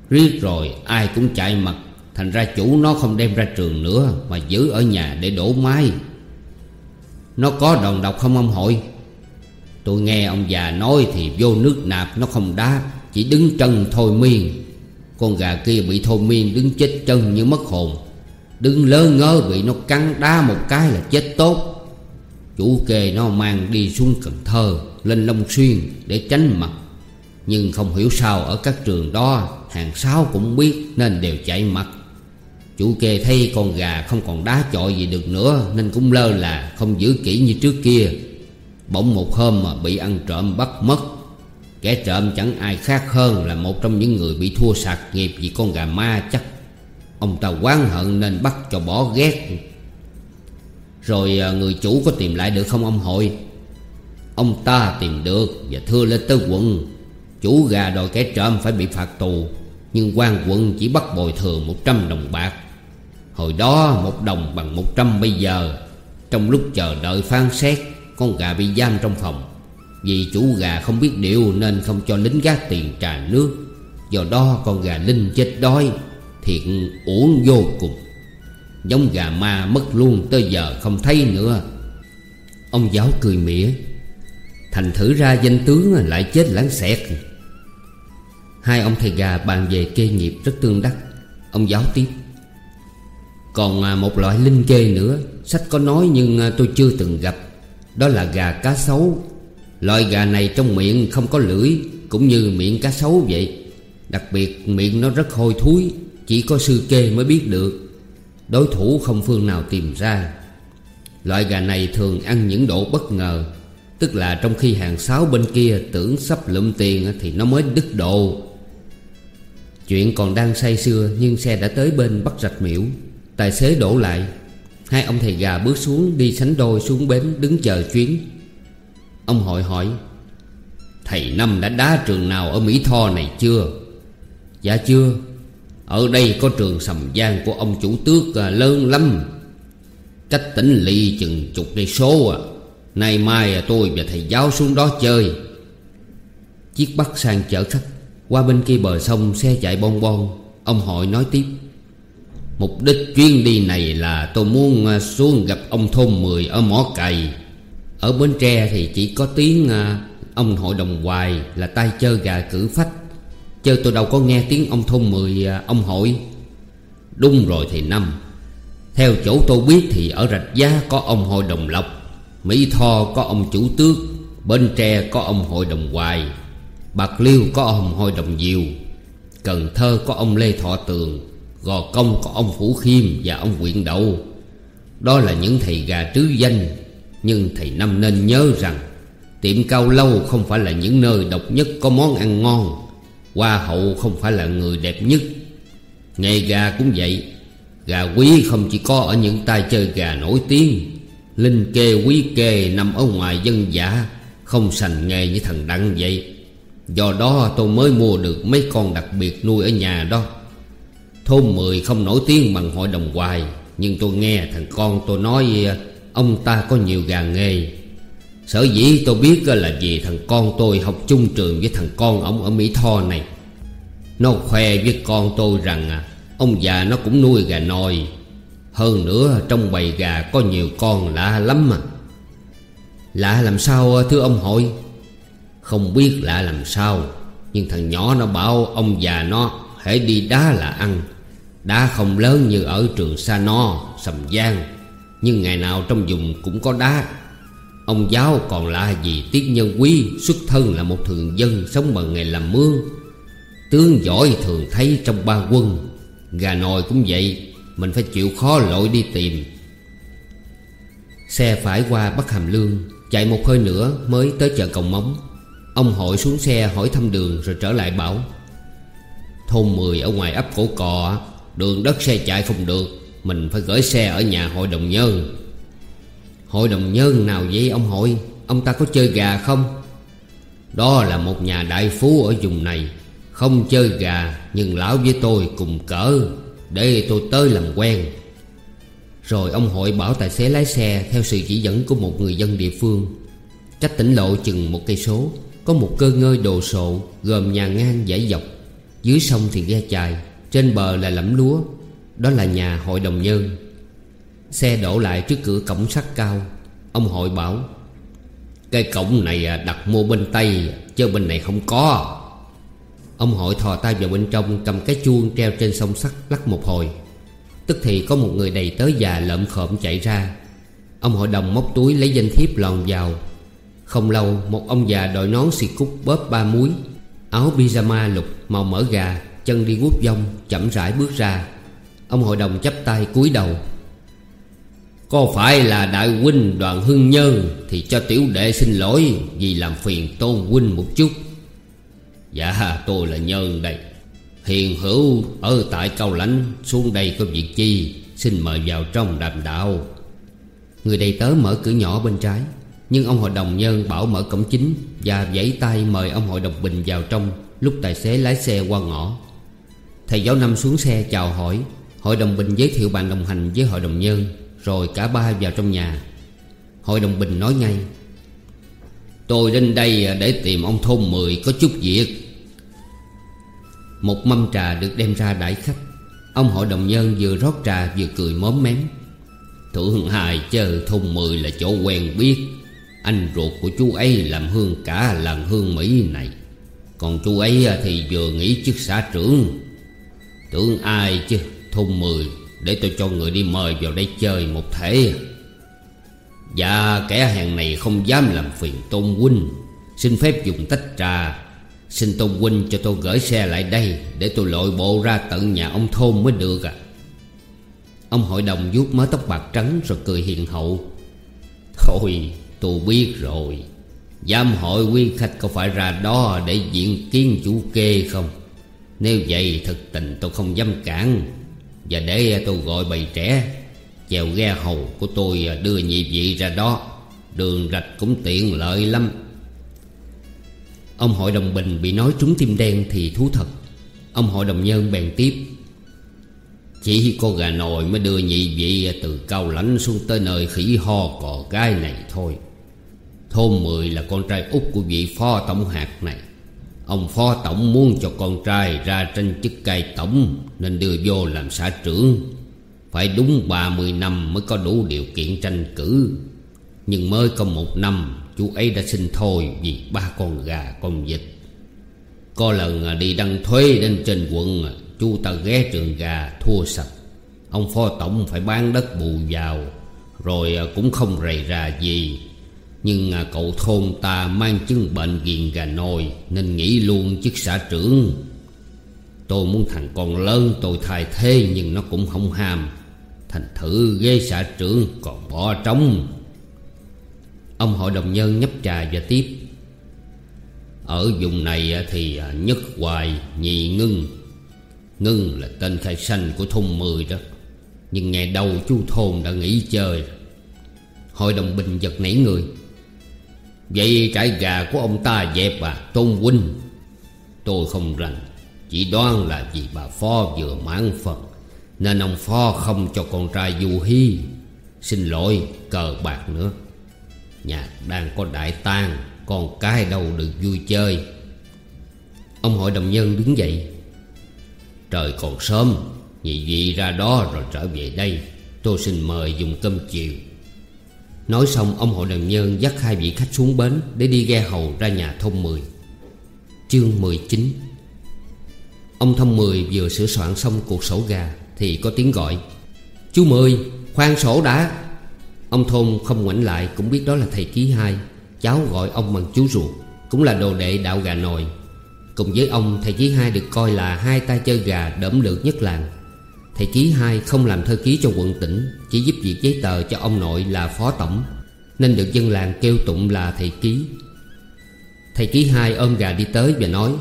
Riết rồi, ai cũng chạy mặt. Thành ra chủ nó không đem ra trường nữa, Mà giữ ở nhà để đổ mái. Nó có đòn độc không ông hội? Tôi nghe ông già nói thì vô nước nạp, nó không đá, Chỉ đứng chân thôi miên. Con gà kia bị thôi miên đứng chết chân như mất hồn. Đứng lơ ngơ bị nó cắn đá một cái là chết tốt. Chủ kê nó mang đi xuống Cần Thơ, Lên Long Xuyên để tránh mặt. Nhưng không hiểu sao ở các trường đó, Hàng sáu cũng biết nên đều chạy mặt. Chủ kê thấy con gà không còn đá chọi gì được nữa, Nên cũng lơ là không giữ kỹ như trước kia. Bỗng một hôm mà bị ăn trộm bắt mất. Kẻ trộm chẳng ai khác hơn là một trong những người bị thua sạc nghiệp vì con gà ma chắc. Ông ta oán hận nên bắt cho bỏ ghét. Rồi à, người chủ có tìm lại được không ông hội? Ông ta tìm được và thưa lên tới quận, Chủ gà đòi kẻ trộm phải bị phạt tù, Nhưng quan quận chỉ bắt bồi thường 100 đồng bạc. Hồi đó một đồng bằng 100 bây giờ. Trong lúc chờ đợi phán xét, Con gà bị giam trong phòng. Vì chủ gà không biết điều Nên không cho lính gác tiền trà nước. Do đó con gà linh chết đói thiện uổng vô cùng. Giống gà ma mất luôn, tới giờ không thấy nữa. Ông giáo cười mỉa, Thành thử ra danh tướng lại chết lãng xẹt. Hai ông thầy gà bàn về kê nghiệp rất tương đắc. Ông giáo tiếp còn à, một loại linh kê nữa, Sách có nói nhưng à, tôi chưa từng gặp. Đó là gà cá sấu. Loại gà này trong miệng không có lưỡi, Cũng như miệng cá sấu vậy. Đặc biệt, miệng nó rất hôi thối, chỉ có sư kê mới biết được. Đối thủ không phương nào tìm ra. Loại gà này thường ăn những độ bất ngờ, Tức là trong khi hàng sáu bên kia tưởng sắp lụm tiền Thì nó mới đứt độ Chuyện còn đang say sưa Nhưng xe đã tới bên bắt rạch miễu. Tài xế đổ lại. Hai ông thầy gà bước xuống đi sánh đôi xuống bến đứng chờ chuyến. Ông hội hỏi Thầy Năm đã đá trường nào ở Mỹ Tho này chưa? Dạ chưa. Ở đây có trường sầm giang của ông chủ tước à, lớn lắm. Cách tỉnh ly chừng chục cây số à. Nay mai à, tôi và thầy giáo xuống đó chơi. Chiếc bắt sang chở khách Qua bên kia bờ sông xe chạy bon bon. Ông hội nói tiếp Mục đích chuyến đi này là tôi muốn à, xuống gặp ông thôn 10 ở mỏ cày. Ở Bến Tre thì chỉ có tiếng à, ông hội đồng hoài là tay chơi gà cử phách. Chứ tôi đâu có nghe tiếng ông thôn 10 à, ông hội Đúng rồi thì năm. Theo chỗ tôi biết thì ở Rạch Giá có ông hội đồng lộc, Mỹ Tho có ông chủ tước, Bến Tre có ông hội đồng hoài, Bạc Liêu có ông hội đồng diều Cần Thơ có ông Lê Thọ Tường. Gò Công có ông Phủ Khiêm và ông Quyện Đậu. Đó là những thầy gà trứ danh, Nhưng thầy Năm nên nhớ rằng Tiệm cao lâu không phải là những nơi độc nhất có món ăn ngon, Hoa hậu không phải là người đẹp nhất. Nghề gà cũng vậy, Gà quý không chỉ có ở những tay chơi gà nổi tiếng. Linh kê quý kê nằm ở ngoài dân giả, Không sành nghề như thằng Đặng vậy. Do đó tôi mới mua được mấy con đặc biệt nuôi ở nhà đó. Thôn 10 không nổi tiếng bằng hội đồng hoài, Nhưng tôi nghe thằng con tôi nói, Ông ta có nhiều gà nghề. Sở dĩ tôi biết là vì thằng con tôi học chung trường với thằng con ông ở Mỹ Tho này. Nó khoe với con tôi rằng, Ông già nó cũng nuôi gà nồi Hơn nữa, trong bầy gà có nhiều con lạ lắm mà. Lạ làm sao, thưa ông hội? Không biết lạ làm sao, Nhưng thằng nhỏ nó bảo ông già nó hãy đi đá là ăn. Đá không lớn như ở trường Sa No, Sầm Giang Nhưng ngày nào trong vùng cũng có đá. Ông giáo còn là gì Tiết Nhân Quý Xuất thân là một thường dân Sống bằng nghề làm mương. Tướng giỏi thường thấy trong ba quân Gà nồi cũng vậy Mình phải chịu khó lội đi tìm. Xe phải qua Bắc Hàm Lương Chạy một hơi nữa mới tới chợ Cầu Móng. Ông hội xuống xe hỏi thăm đường Rồi trở lại bảo Thôn 10 ở ngoài ấp cổ cò Đường đất xe chạy không được, Mình phải gửi xe ở nhà hội đồng nhân. Hội đồng nhân nào vậy, ông hội? Ông ta có chơi gà không? Đó là một nhà đại phú ở vùng này. Không chơi gà, Nhưng lão với tôi cùng cỡ, Để tôi tới làm quen. Rồi ông hội bảo tài xế lái xe Theo sự chỉ dẫn của một người dân địa phương. Cách tỉnh lộ chừng một cây số, Có một cơ ngơi đồ sộ, Gồm nhà ngang dãy dọc. Dưới sông thì ghe chài. Trên bờ là lẫm lúa, Đó là nhà hội đồng nhân. Xe đổ lại trước cửa cổng sắt cao, Ông hội bảo, Cái cổng này à, đặt mua bên Tây, Chứ bên này không có. Ông hội thò tay vào bên trong, Cầm cái chuông treo trên sông sắt, lắc một hồi. Tức thì có một người đầy tới già lợm khộm chạy ra. Ông hội đồng móc túi lấy danh thiếp lòn vào. Không lâu, một ông già đội nón xì cúc bóp ba muối Áo pyjama lục màu mỡ gà Chân đi guốc vong chậm rãi bước ra. Ông hội đồng chắp tay cúi đầu. Có phải là đại huynh đoàn hưng nhân Thì cho tiểu đệ xin lỗi Vì làm phiền tôn huynh một chút? Dạ tôi là nhân đây. Hiền hữu ở tại cao lãnh, Xuống đây có việc chi Xin mời vào trong đàm đạo. Người đầy tớ mở cửa nhỏ bên trái, Nhưng ông hội đồng nhân bảo mở cổng chính Và vẫy tay mời ông hội đồng bình vào trong. Lúc tài xế lái xe qua ngõ Thầy giáo năm xuống xe chào hỏi. Hội đồng bình giới thiệu bạn đồng hành với hội đồng nhân rồi cả ba vào trong nhà. Hội đồng Bình nói ngay, Tôi đến đây để tìm ông thôn mười có chút việc. Một mâm trà được đem ra đãi khách. Ông hội đồng nhân vừa rót trà vừa cười móm mém. Thượng hài chờ thôn mười là chỗ quen biết. Anh ruột của chú ấy làm hương cả làng hương Mỹ này. Còn chú ấy thì vừa nghỉ chức xã trưởng. Tưởng ai chứ? Thôn mười. Để tôi cho người đi mời vào đây chơi một thể. Dạ kẻ hàng này không dám làm phiền Tôn Huynh. Xin phép dùng tách trà Xin Tôn Huynh cho tôi gửi xe lại đây Để tôi lội bộ ra tận nhà ông thôn mới được à. Ông hội đồng vuốt mớ tóc bạc trắng rồi cười hiền hậu. Thôi, tôi biết rồi. Giám hội quý khách có phải ra đó để diện kiến chủ kê không? Nếu vậy, thực tình tôi không dám cản. Và để tôi gọi bầy trẻ, Chèo ghe hầu của tôi đưa nhị vị ra đó. Đường rạch cũng tiện lợi lắm. Ông hội đồng bình bị nói trúng tim đen thì thú thật. Ông hội đồng nhân bèn tiếp. Chỉ có gà nồi mới đưa nhị vị từ cao lãnh xuống tới nơi khỉ ho cò gai này thôi. Thôn mười là con trai út của vị phó tổng hạt này. Ông phó tổng muốn cho con trai ra tranh chức cai tổng Nên đưa vô làm xã trưởng. Phải đúng 30 năm mới có đủ điều kiện tranh cử. Nhưng mới có một năm, Chú ấy đã xin thôi vì ba con gà, con vịt. Có lần à, đi đăng thuế lên trên quận à, Chú ta ghé trường gà, thua sạch. Ông phó tổng phải bán đất bù vào, Rồi à, cũng không rầy ra gì. Nhưng à, cậu thôn ta mang chứng bệnh ghiền gà nồi, Nên nghĩ luôn chức xã trưởng. Tôi muốn thằng con lớn tôi thay thế, Nhưng nó cũng không ham. Thành thử ghế xã trưởng còn bỏ trống. Ông hội đồng nhân nhấp trà và tiếp. Ở vùng này à, thì à, nhất hoài nhị ngưng. Ngưng là tên khai sanh của thôn mười đó. Nhưng ngày đầu chú thôn đã nghỉ chơi. Hội đồng bình giật nảy người. Vậy trại gà của ông ta dẹp à Tôn huynh. Tôi không rành, Chỉ đoán là vì bà Phó vừa mãn phần, Nên ông Phó không cho con trai du hy Xin lỗi, cờ bạc nữa. Nhà đang có đại tang, Con cái đâu được vui chơi. Ông hội đồng nhân đứng dậy. Trời còn sớm, Nhị vị ra đó rồi trở về đây. Tôi xin mời dùng cơm chiều. Nói xong, ông hội đồng nhân dắt hai vị khách xuống bến Để đi ghe hầu ra nhà thông 10 Chương 19 Ông thông 10 vừa sửa soạn xong cuộc sổ gà Thì có tiếng gọi. Chú Mười, khoan sổ đã. Ông thôn không ngoảnh lại, cũng biết đó là thầy ký hai. Cháu gọi ông bằng chú ruột, Cũng là đồ đệ đạo gà nồi. Cùng với ông, thầy ký hai được coi là hai tay chơi gà đẫm lược nhất làng. Thầy ký hai không làm thơ ký cho quận tỉnh, Chỉ giúp việc giấy tờ cho ông nội là phó tổng, Nên được dân làng kêu tụng là thầy ký. Thầy ký hai ôm gà đi tới và nói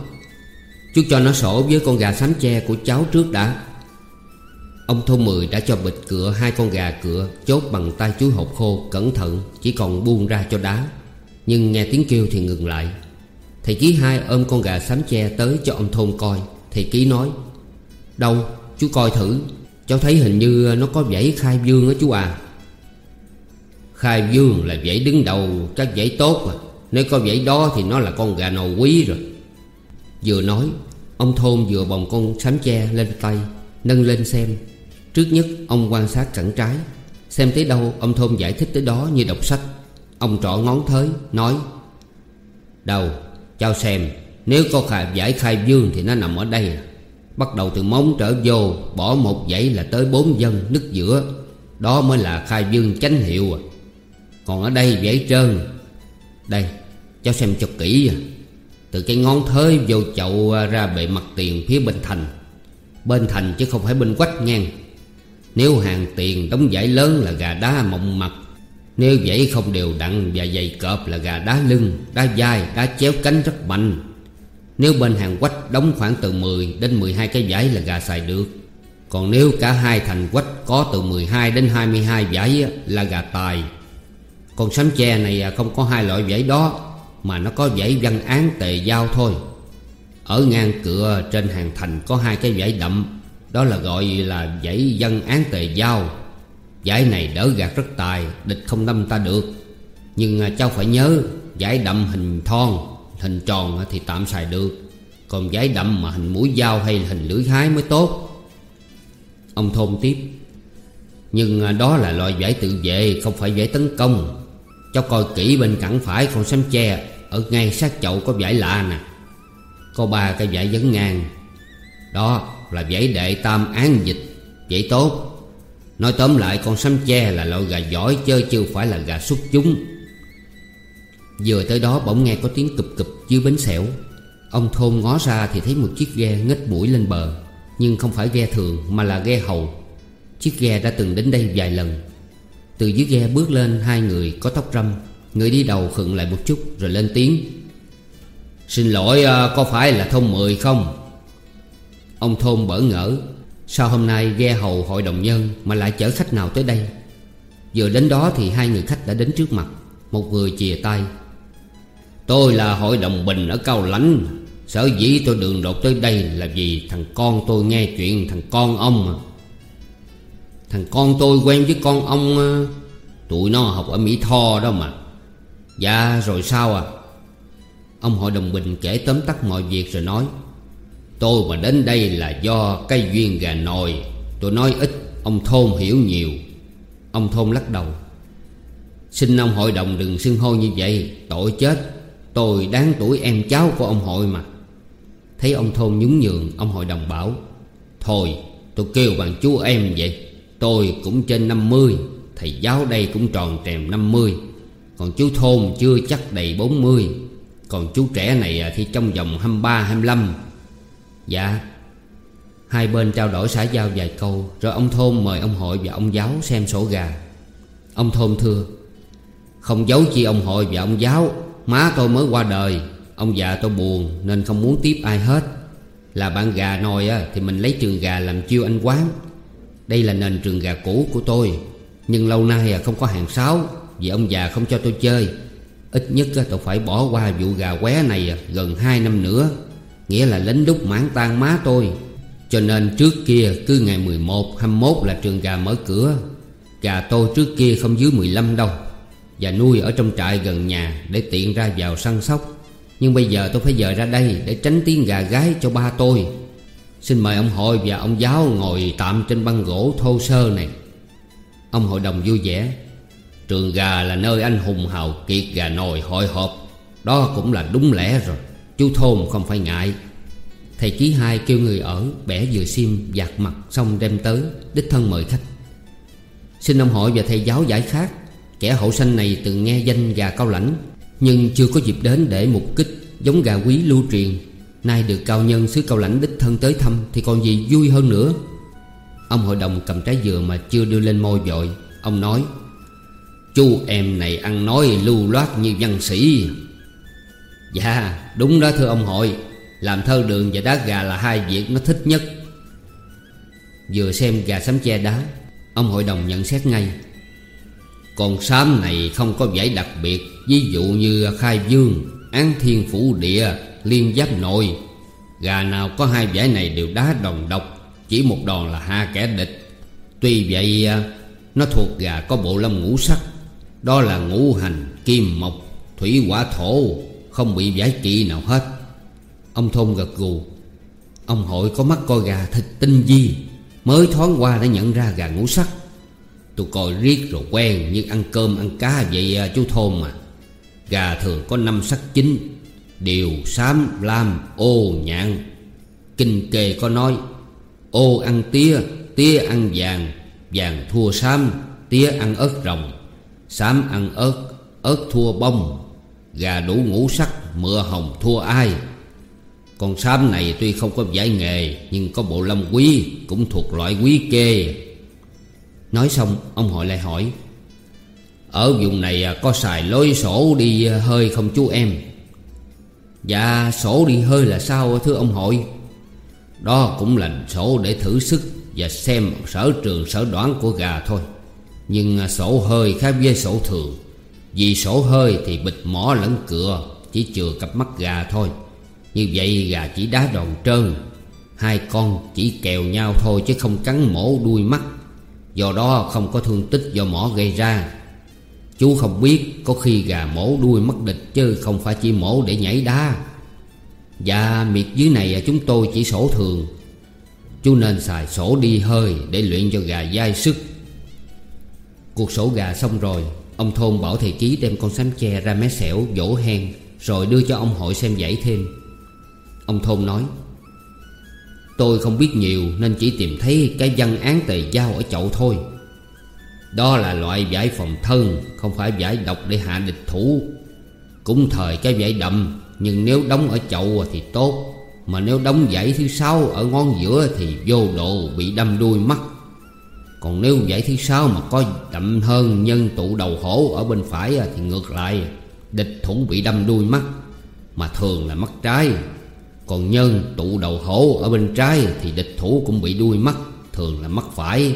Chú cho nó sổ với con gà sám tre của cháu trước đã. Ông thôn mười đã cho bịch cửa hai con gà cửa, Chốt bằng tay chuối hộp khô Cẩn thận, chỉ còn buông ra cho đá. Nhưng nghe tiếng kêu thì ngừng lại. Thầy ký hai ôm con gà sám tre tới cho ông thôn coi. Thầy ký nói, Đâu chú coi thử Cháu thấy hình như nó có vảy khai dương á chú à. Khai dương là vảy đứng đầu các vảy tốt à Nếu có vảy đó thì nó là con gà nầu quý rồi. Vừa nói Ông thôn vừa bồng con sám che lên tay Nâng lên xem. Trước nhất ông quan sát cẳng trái Xem tới đâu ông Thôn giải thích tới đó như đọc sách. Ông trọ ngón thới Nói đầu Cháu xem Nếu có khai, giải khai dương thì nó nằm ở đây à? Bắt đầu từ móng trở vô Bỏ một dãy là tới bốn dân nứt giữa. Đó mới là khai dương chánh hiệu à. Còn ở đây dãy trơn. Đây Cháu xem cho kỹ à. Từ cái ngón thới vô chậu à, ra bề mặt tiền phía bên thành. Bên thành chứ không phải bên quách ngang. Nếu hàng tiền đóng giải lớn là gà đá mộng mặt. Nếu dãy không đều đặn và dày cọp là gà đá lưng Đá dai, đá chéo cánh rất mạnh. Nếu bên hàng quách đóng khoảng từ 10 đến 12 cái giải là gà xài được. Còn nếu cả hai thành quách có từ 12 đến 22 giải là gà tài. Còn sấm tre này à, không có hai loại giải đó, Mà nó có giải văn án tề giao thôi. Ở ngang cửa trên hàng thành có hai cái giải đậm, Đó là gọi là giải dân án tề giao. Giải này đỡ gạt rất tài, Địch không đâm ta được. Nhưng à, cháu phải nhớ, Giải đậm hình thon Hình tròn thì tạm xài được. Còn giấy đậm mà hình mũi dao hay hình lưỡi hái mới tốt. Ông thôn tiếp, Nhưng à, đó là loại giải tự vệ, Không phải giải tấn công. Cháu coi kỹ bên cẳng phải con sấm tre, Ở ngay sát chậu có giải lạ nè. Có ba cái giải vấn ngang. Đó là giải đệ tam án dịch Giải tốt. Nói tóm lại, con sấm che là loại gà giỏi Chơi chưa phải là gà xuất chúng. Vừa tới đó bỗng nghe có tiếng cụp cụp dưới bến xẻo. Ông thôn ngó ra thì thấy một chiếc ghe ngất mũi lên bờ, Nhưng không phải ghe thường mà là ghe hầu. Chiếc ghe đã từng đến đây vài lần. Từ dưới ghe bước lên, hai người có tóc râm, Người đi đầu khựng lại một chút rồi lên tiếng. Xin lỗi à, có phải là thôn 10 không? Ông thôn bỡ ngỡ, Sao hôm nay ghe hầu hội đồng nhân Mà lại chở khách nào tới đây? Vừa đến đó thì hai người khách đã đến trước mặt, Một người chìa tay Tôi là hội đồng bình ở Cao Lãnh. Sở dĩ tôi đường đột tới đây là vì thằng con tôi nghe chuyện thằng con ông. Mà Thằng con tôi quen với con ông ờ, Tụi nó học ở Mỹ Tho đó mà. Dạ rồi sao à? Ông hội đồng bình kể tóm tắt mọi việc rồi nói, Tôi mà đến đây là do cây duyên gà nồi. Tôi nói ít, Ông Thôn hiểu nhiều. Ông Thôn lắc đầu, Xin ông hội đồng đừng xưng hô như vậy, Tội chết. Tôi đáng tuổi em cháu của ông hội mà. Thấy ông Thôn nhún nhường Ông hội đồng bảo Thôi tôi kêu bằng chú em vậy. Tôi cũng trên 50 Thầy giáo đây cũng tròn trèm 50 Còn chú Thôn chưa chắc đầy 40 Còn chú trẻ này à, thì trong vòng 23, 25 Dạ. Hai bên trao đổi xã giao vài câu Rồi ông Thôn mời ông hội và ông giáo xem sổ gà. Ông Thôn thưa Không giấu chi ông hội và ông giáo Má tôi mới qua đời. Ông già tôi buồn nên không muốn tiếp ai hết. Là bạn gà nồi á, thì mình lấy trường gà làm chiêu anh quán. Đây là nền trường gà cũ của tôi Nhưng lâu nay à, không có hàng sáo Vì ông già không cho tôi chơi. Ít nhất tôi phải bỏ qua vụ gà qué này à, gần 2 năm nữa Nghĩa là lính đúc mãn tan má tôi. Cho nên trước kia cứ ngày 11, 21 là trường gà mở cửa. Gà tôi trước kia không dưới 15 đâu. Và nuôi ở trong trại gần nhà để tiện ra vào săn sóc. Nhưng bây giờ tôi phải dời ra đây để tránh tiếng gà gái cho ba tôi. Xin mời ông hội và ông giáo ngồi tạm trên băng gỗ thô sơ này. Ông hội đồng vui vẻ. Trường gà là nơi anh hùng hào kiệt gà nồi hội họp Đó cũng là đúng lẽ rồi. Chú Thôn không phải ngại. Thầy Chí Hai kêu người ở, Bẻ vừa xiêm giặt mặt xong đem tới, Đích thân mời khách. Xin ông hội và thầy giáo giải khác Kẻ hậu sanh này từng nghe danh gà cao lãnh, Nhưng chưa có dịp đến để mục kích Giống gà quý lưu truyền. Nay được cao nhân xứ cao lãnh đích thân tới thăm Thì còn gì vui hơn nữa. Ông hội đồng cầm trái dừa mà chưa đưa lên môi vội Ông nói, Chú em này ăn nói lưu loát như văn sĩ. Dạ đúng đó thưa ông hội, Làm thơ đường và đá gà là hai việc nó thích nhất. Vừa xem gà sắm che đá, Ông hội đồng nhận xét ngay con sám này không có giải đặc biệt Ví dụ như khai dương Án thiên phủ địa Liên giáp nội. Gà nào có hai giải này đều đá đồng độc Chỉ một đòn là hai kẻ địch. Tuy vậy à, Nó thuộc gà có bộ lông ngũ sắc Đó là ngũ hành, kim mộc, thủy hỏa thổ không bị giải kỵ nào hết. Ông Thôn gật gù Ông hội có mắt coi gà thịt tinh di Mới thoáng qua đã nhận ra gà ngũ sắc. Tôi coi riết rồi quen Như ăn cơm ăn cá vậy à, chú Thôn mà Gà thường có năm sắc chính Điều, xám, lam, ô, nhạn. Kinh kê có nói Ô ăn tía, tía ăn vàng Vàng thua xám, tía ăn ớt rồng Xám ăn ớt, ớt thua bông. Gà đủ ngũ sắc mưa hồng thua ai. Con sám này tuy không có giải nghề Nhưng có bộ lâm quý Cũng thuộc loại quý kê. Nói xong, ông hội lại hỏi, Ở vùng này à, có xài lối sổ đi à, hơi không chú em? Dạ sổ đi hơi là sao, thưa ông hội? Đó cũng là sổ để thử sức Và xem sở trường, sở đoán của gà thôi. Nhưng à, sổ hơi khác với sổ thường. Vì sổ hơi thì bịt mỏ lẫn cửa, Chỉ chừa cặp mắt gà thôi. Như vậy gà chỉ đá đòn trơn, Hai con chỉ kèo nhau thôi chứ không cắn mổ đuôi mắt. Do đó không có thương tích do mỏ gây ra. Chú không biết có khi gà mổ đuôi mất địch Chứ không phải chỉ mổ để nhảy đá. Dạ miệt dưới này chúng tôi chỉ sổ thường. Chú nên xài sổ đi hơi Để luyện cho gà dai sức. Cuộc sổ gà xong rồi, Ông Thôn bảo thầy Ký đem con sám tre ra mé xẻo, vỗ hen, Rồi đưa cho ông hội xem giải thêm. Ông Thôn nói Tôi không biết nhiều nên chỉ tìm thấy cái văn án tề giao ở chậu thôi. Đó là loại giải phòng thân, Không phải giải độc để hạ địch thủ. Cũng thời cái giải đậm, Nhưng nếu đóng ở chậu thì tốt, Mà nếu đóng giải thứ sáu ở ngón giữa Thì vô độ bị đâm đuôi mắt. Còn nếu giải thứ sáu mà có đậm hơn nhân tụ đầu hổ ở bên phải Thì ngược lại, Địch thủ bị đâm đuôi mắt, Mà thường là mắt trái. Còn nhân tụ đầu hổ ở bên trái Thì địch thủ cũng bị đuôi mắt, Thường là mắt phải.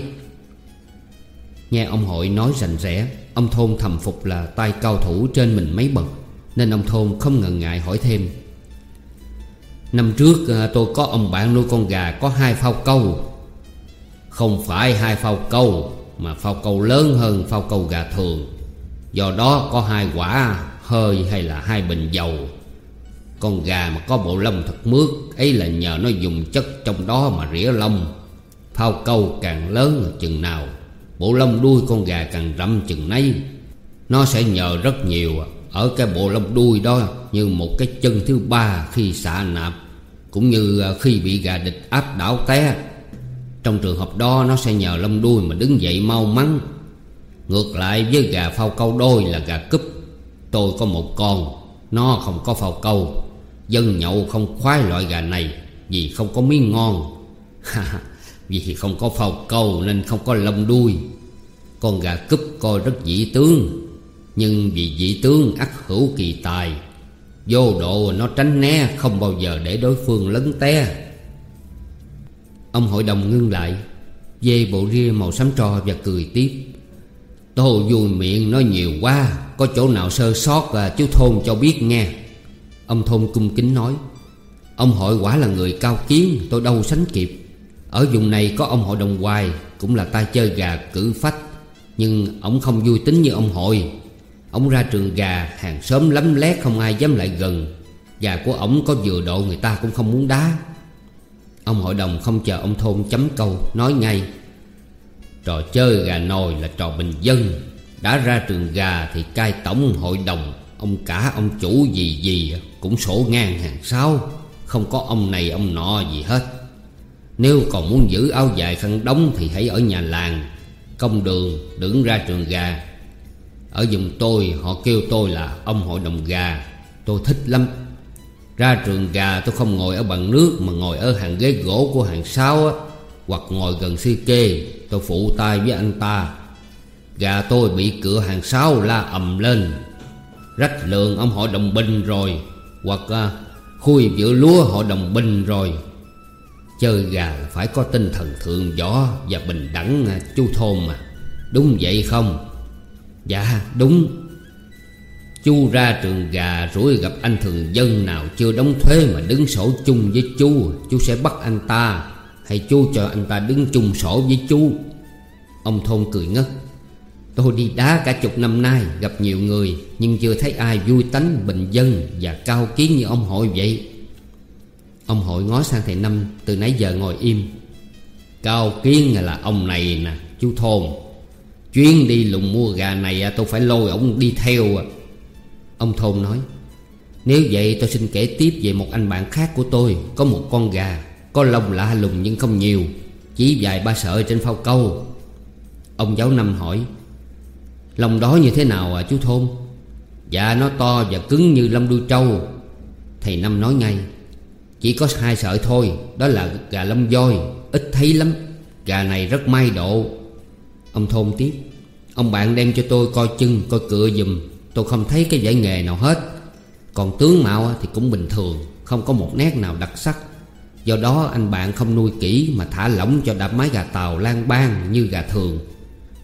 Nghe ông hội nói rành rẽ, Ông Thôn thầm phục là tay cao thủ trên mình mấy bậc, Nên ông Thôn không ngần ngại hỏi thêm. Năm trước à, tôi có ông bạn nuôi con gà có hai phao câu. Không phải hai phao câu, Mà phao câu lớn hơn phao câu gà thường. Do đó có hai quả, hơi hay là hai bình dầu. Con gà mà có bộ lông thật mướt, Ấy là nhờ nó dùng chất trong đó mà rỉa lông. Phao câu càng lớn chừng nào, Bộ lông đuôi con gà càng rậm chừng nấy. Nó sẽ nhờ rất nhiều Ở cái bộ lông đuôi đó Như một cái chân thứ ba khi xạ nạp, Cũng như à, khi bị gà địch áp đảo té. Trong trường hợp đó, nó sẽ nhờ lông đuôi mà đứng dậy mau mắn. Ngược lại với gà phao câu đôi là gà cúp. Tôi có một con nó không có phao câu. Dân nhậu không khoái loại gà này Vì không có miếng ngon. Vì không có phao câu nên không có lông đuôi. Con gà cúp coi rất dĩ tướng, Nhưng vì dĩ tướng ắt hữu kỳ tài, Vô độ nó tránh né Không bao giờ để đối phương lấn té. Ông hội đồng ngưng lại, Dê bộ ria màu xám tro và cười tiếp. Tô vui miệng nói nhiều quá Có chỗ nào sơ sót à, chú Thôn cho biết nghe. Ông Thôn cung kính nói Ông hội quả là người cao kiến Tôi đâu sánh kịp. Ở vùng này có ông hội đồng hoài Cũng là tay chơi gà cử phách. Nhưng ông không vui tính như ông hội. Ông ra trường gà Hàng xóm lắm lét không ai dám lại gần. Gà của ông có vừa độ người ta cũng không muốn đá. Ông hội đồng không chờ ông thôn chấm câu Nói ngay Trò chơi gà nồi là trò bình dân. Đã ra trường gà thì cai tổng hội đồng. Ông cả ông chủ gì gì Cũng sổ ngang hàng sau. Không có ông này ông nọ gì hết. Nếu còn muốn giữ áo dài khăn đóng Thì hãy ở nhà làng. Công đường, đứng ra trường gà. Ở vùng tôi, họ kêu tôi là ông hội đồng gà. Tôi thích lắm. Ra trường gà tôi không ngồi ở bàn nước Mà ngồi ở hàng ghế gỗ của hàng sau á, Hoặc ngồi gần sư kê. Tôi phụ tay với anh ta. Gà tôi bị cửa hàng sau la ầm lên. Rách lượng ông hội đồng binh rồi. Hoặc à, khui giữa lúa hội đồng binh rồi. Chơi gà phải có tinh thần thượng võ Và bình đẳng à, chú thôn mà. Đúng vậy không? Dạ đúng. Chú ra trường gà rồi gặp anh thường dân nào chưa đóng thuế Mà đứng sổ chung với chú Chú sẽ bắt anh ta. Hay chú cho anh ta đứng chung sổ với chú Ông thôn cười ngất. Tôi đi đá cả chục năm nay, Gặp nhiều người, Nhưng chưa thấy ai vui tánh, bình dân Và cao kiến như ông hội vậy. Ông hội ngó sang thầy Năm, Từ nãy giờ ngồi im. Cao kiến là ông này nè, Chú Thôn. Chuyến đi lùng mua gà này à, tôi phải lôi ông đi theo à. Ông Thôn nói, Nếu vậy tôi xin kể tiếp về một anh bạn khác của tôi, Có một con gà. Có lông lạ lùng nhưng không nhiều, Chỉ vài ba sợi trên phao câu. Ông giáo năm hỏi, Lông đó như thế nào à chú Thôn? Dạ nó to và cứng như lông đuôi trâu. Thầy Năm nói ngay, chỉ có hai sợi thôi, Đó là gà lông voi, Ít thấy lắm, Gà này rất may độ. Ông Thôn tiếp, Ông bạn đem cho tôi coi chân, coi cựa dùm Tôi không thấy cái giải nghề nào hết. Còn tướng mạo thì cũng bình thường, Không có một nét nào đặc sắc. Do đó anh bạn không nuôi kỹ Mà thả lỏng cho đạp mái gà tàu lan ban như gà thường.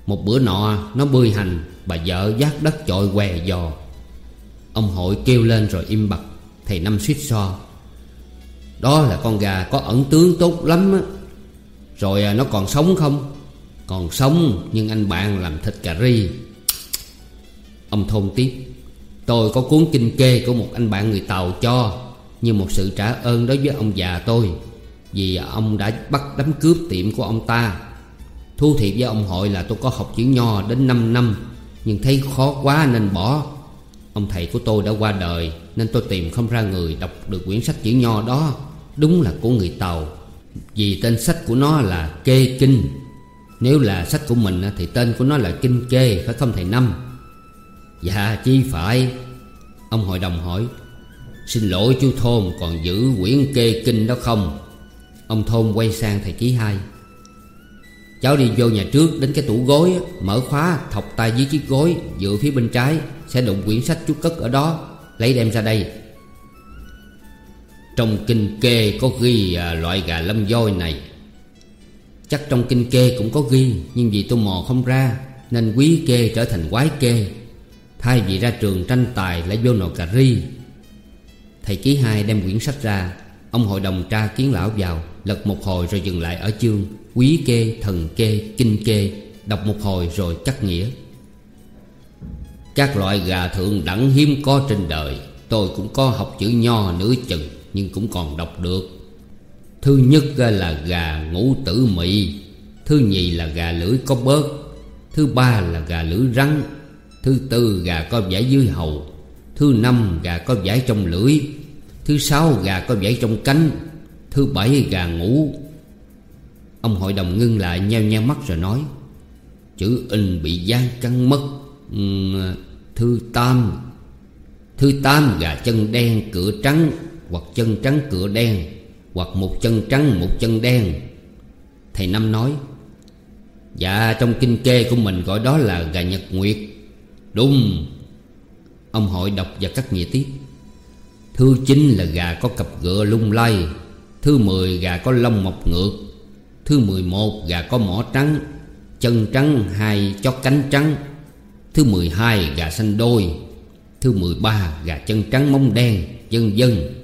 Một bữa nọ, nó bươi hành, Bà vợ giác đất chọi què giò. Ông hội kêu lên rồi im bặt, Thầy Năm suýt so. Đó là con gà có ẩn tướng tốt lắm á. Rồi à, nó còn sống không? Còn sống, nhưng anh bạn làm thịt cà ri. Ông thôn tiếp, Tôi có cuốn kinh kê của một anh bạn người Tàu cho. Như một sự trả ơn đối với ông già tôi, Vì ông đã bắt đám cướp tiệm của ông ta. Thu thiệt với ông hội là tôi có học chữ nho đến 5 năm, Nhưng thấy khó quá nên bỏ. Ông thầy của tôi đã qua đời, Nên tôi tìm không ra người đọc được quyển sách chữ nho đó. Đúng là của người Tàu, Vì tên sách của nó là Kê Kinh. Nếu là sách của mình thì tên của nó là Kinh Kê, Phải không thầy Năm? Dạ chi phải? Ông hội đồng hỏi. Xin lỗi chú Thôn còn giữ quyển kê kinh đó không? Ông Thôn quay sang thầy ký hai. Cháu đi vô nhà trước đến cái tủ gối Mở khóa thọc tay dưới chiếc gối Dựa phía bên trái Sẽ đụng quyển sách chú cất ở đó. Lấy đem ra đây. Trong kinh kê có ghi à, loại gà lâm voi này. Chắc trong kinh kê cũng có ghi Nhưng vì tôi mò không ra Nên quý kê trở thành quái kê. Thay vì ra trường tranh tài lại vô nồi cà ri. Thầy ký hai đem quyển sách ra. Ông hội đồng tra kiến lão vào Lật một hồi rồi dừng lại ở chương Quý kê, thần kê, kinh kê Đọc một hồi rồi chắc nghĩa. Các loại gà thượng đẳng hiếm có trên đời Tôi cũng có học chữ nho nửa chừng Nhưng cũng còn đọc được. Thứ nhất là gà ngũ tử mị Thứ nhì là gà lưỡi có bớt Thứ ba là gà lưỡi rắn Thứ tư gà có vảy dưới hầu Thứ năm gà có vảy trong lưỡi Thứ sáu gà có vảy trong cánh. Thứ bảy gà ngủ. Ông hội đồng ngưng lại nheo nheo mắt rồi nói, Chữ in bị gian căng mất. Ừ, thứ tam. Thứ tám gà chân đen cửa trắng, Hoặc chân trắng cửa đen, Hoặc một chân trắng một chân đen. Thầy Năm nói Dạ trong kinh kê của mình gọi đó là gà nhật nguyệt. Đúng. Ông hội đọc và cắt nghĩa tiếp Thứ chín là gà có cặp gựa lung lay, Thứ mười gà có lông mọc ngược, Thứ mười một gà có mỏ trắng, Chân trắng hai chót cánh trắng, Thứ mười hai gà xanh đôi, Thứ mười ba gà chân trắng mông đen Dân dân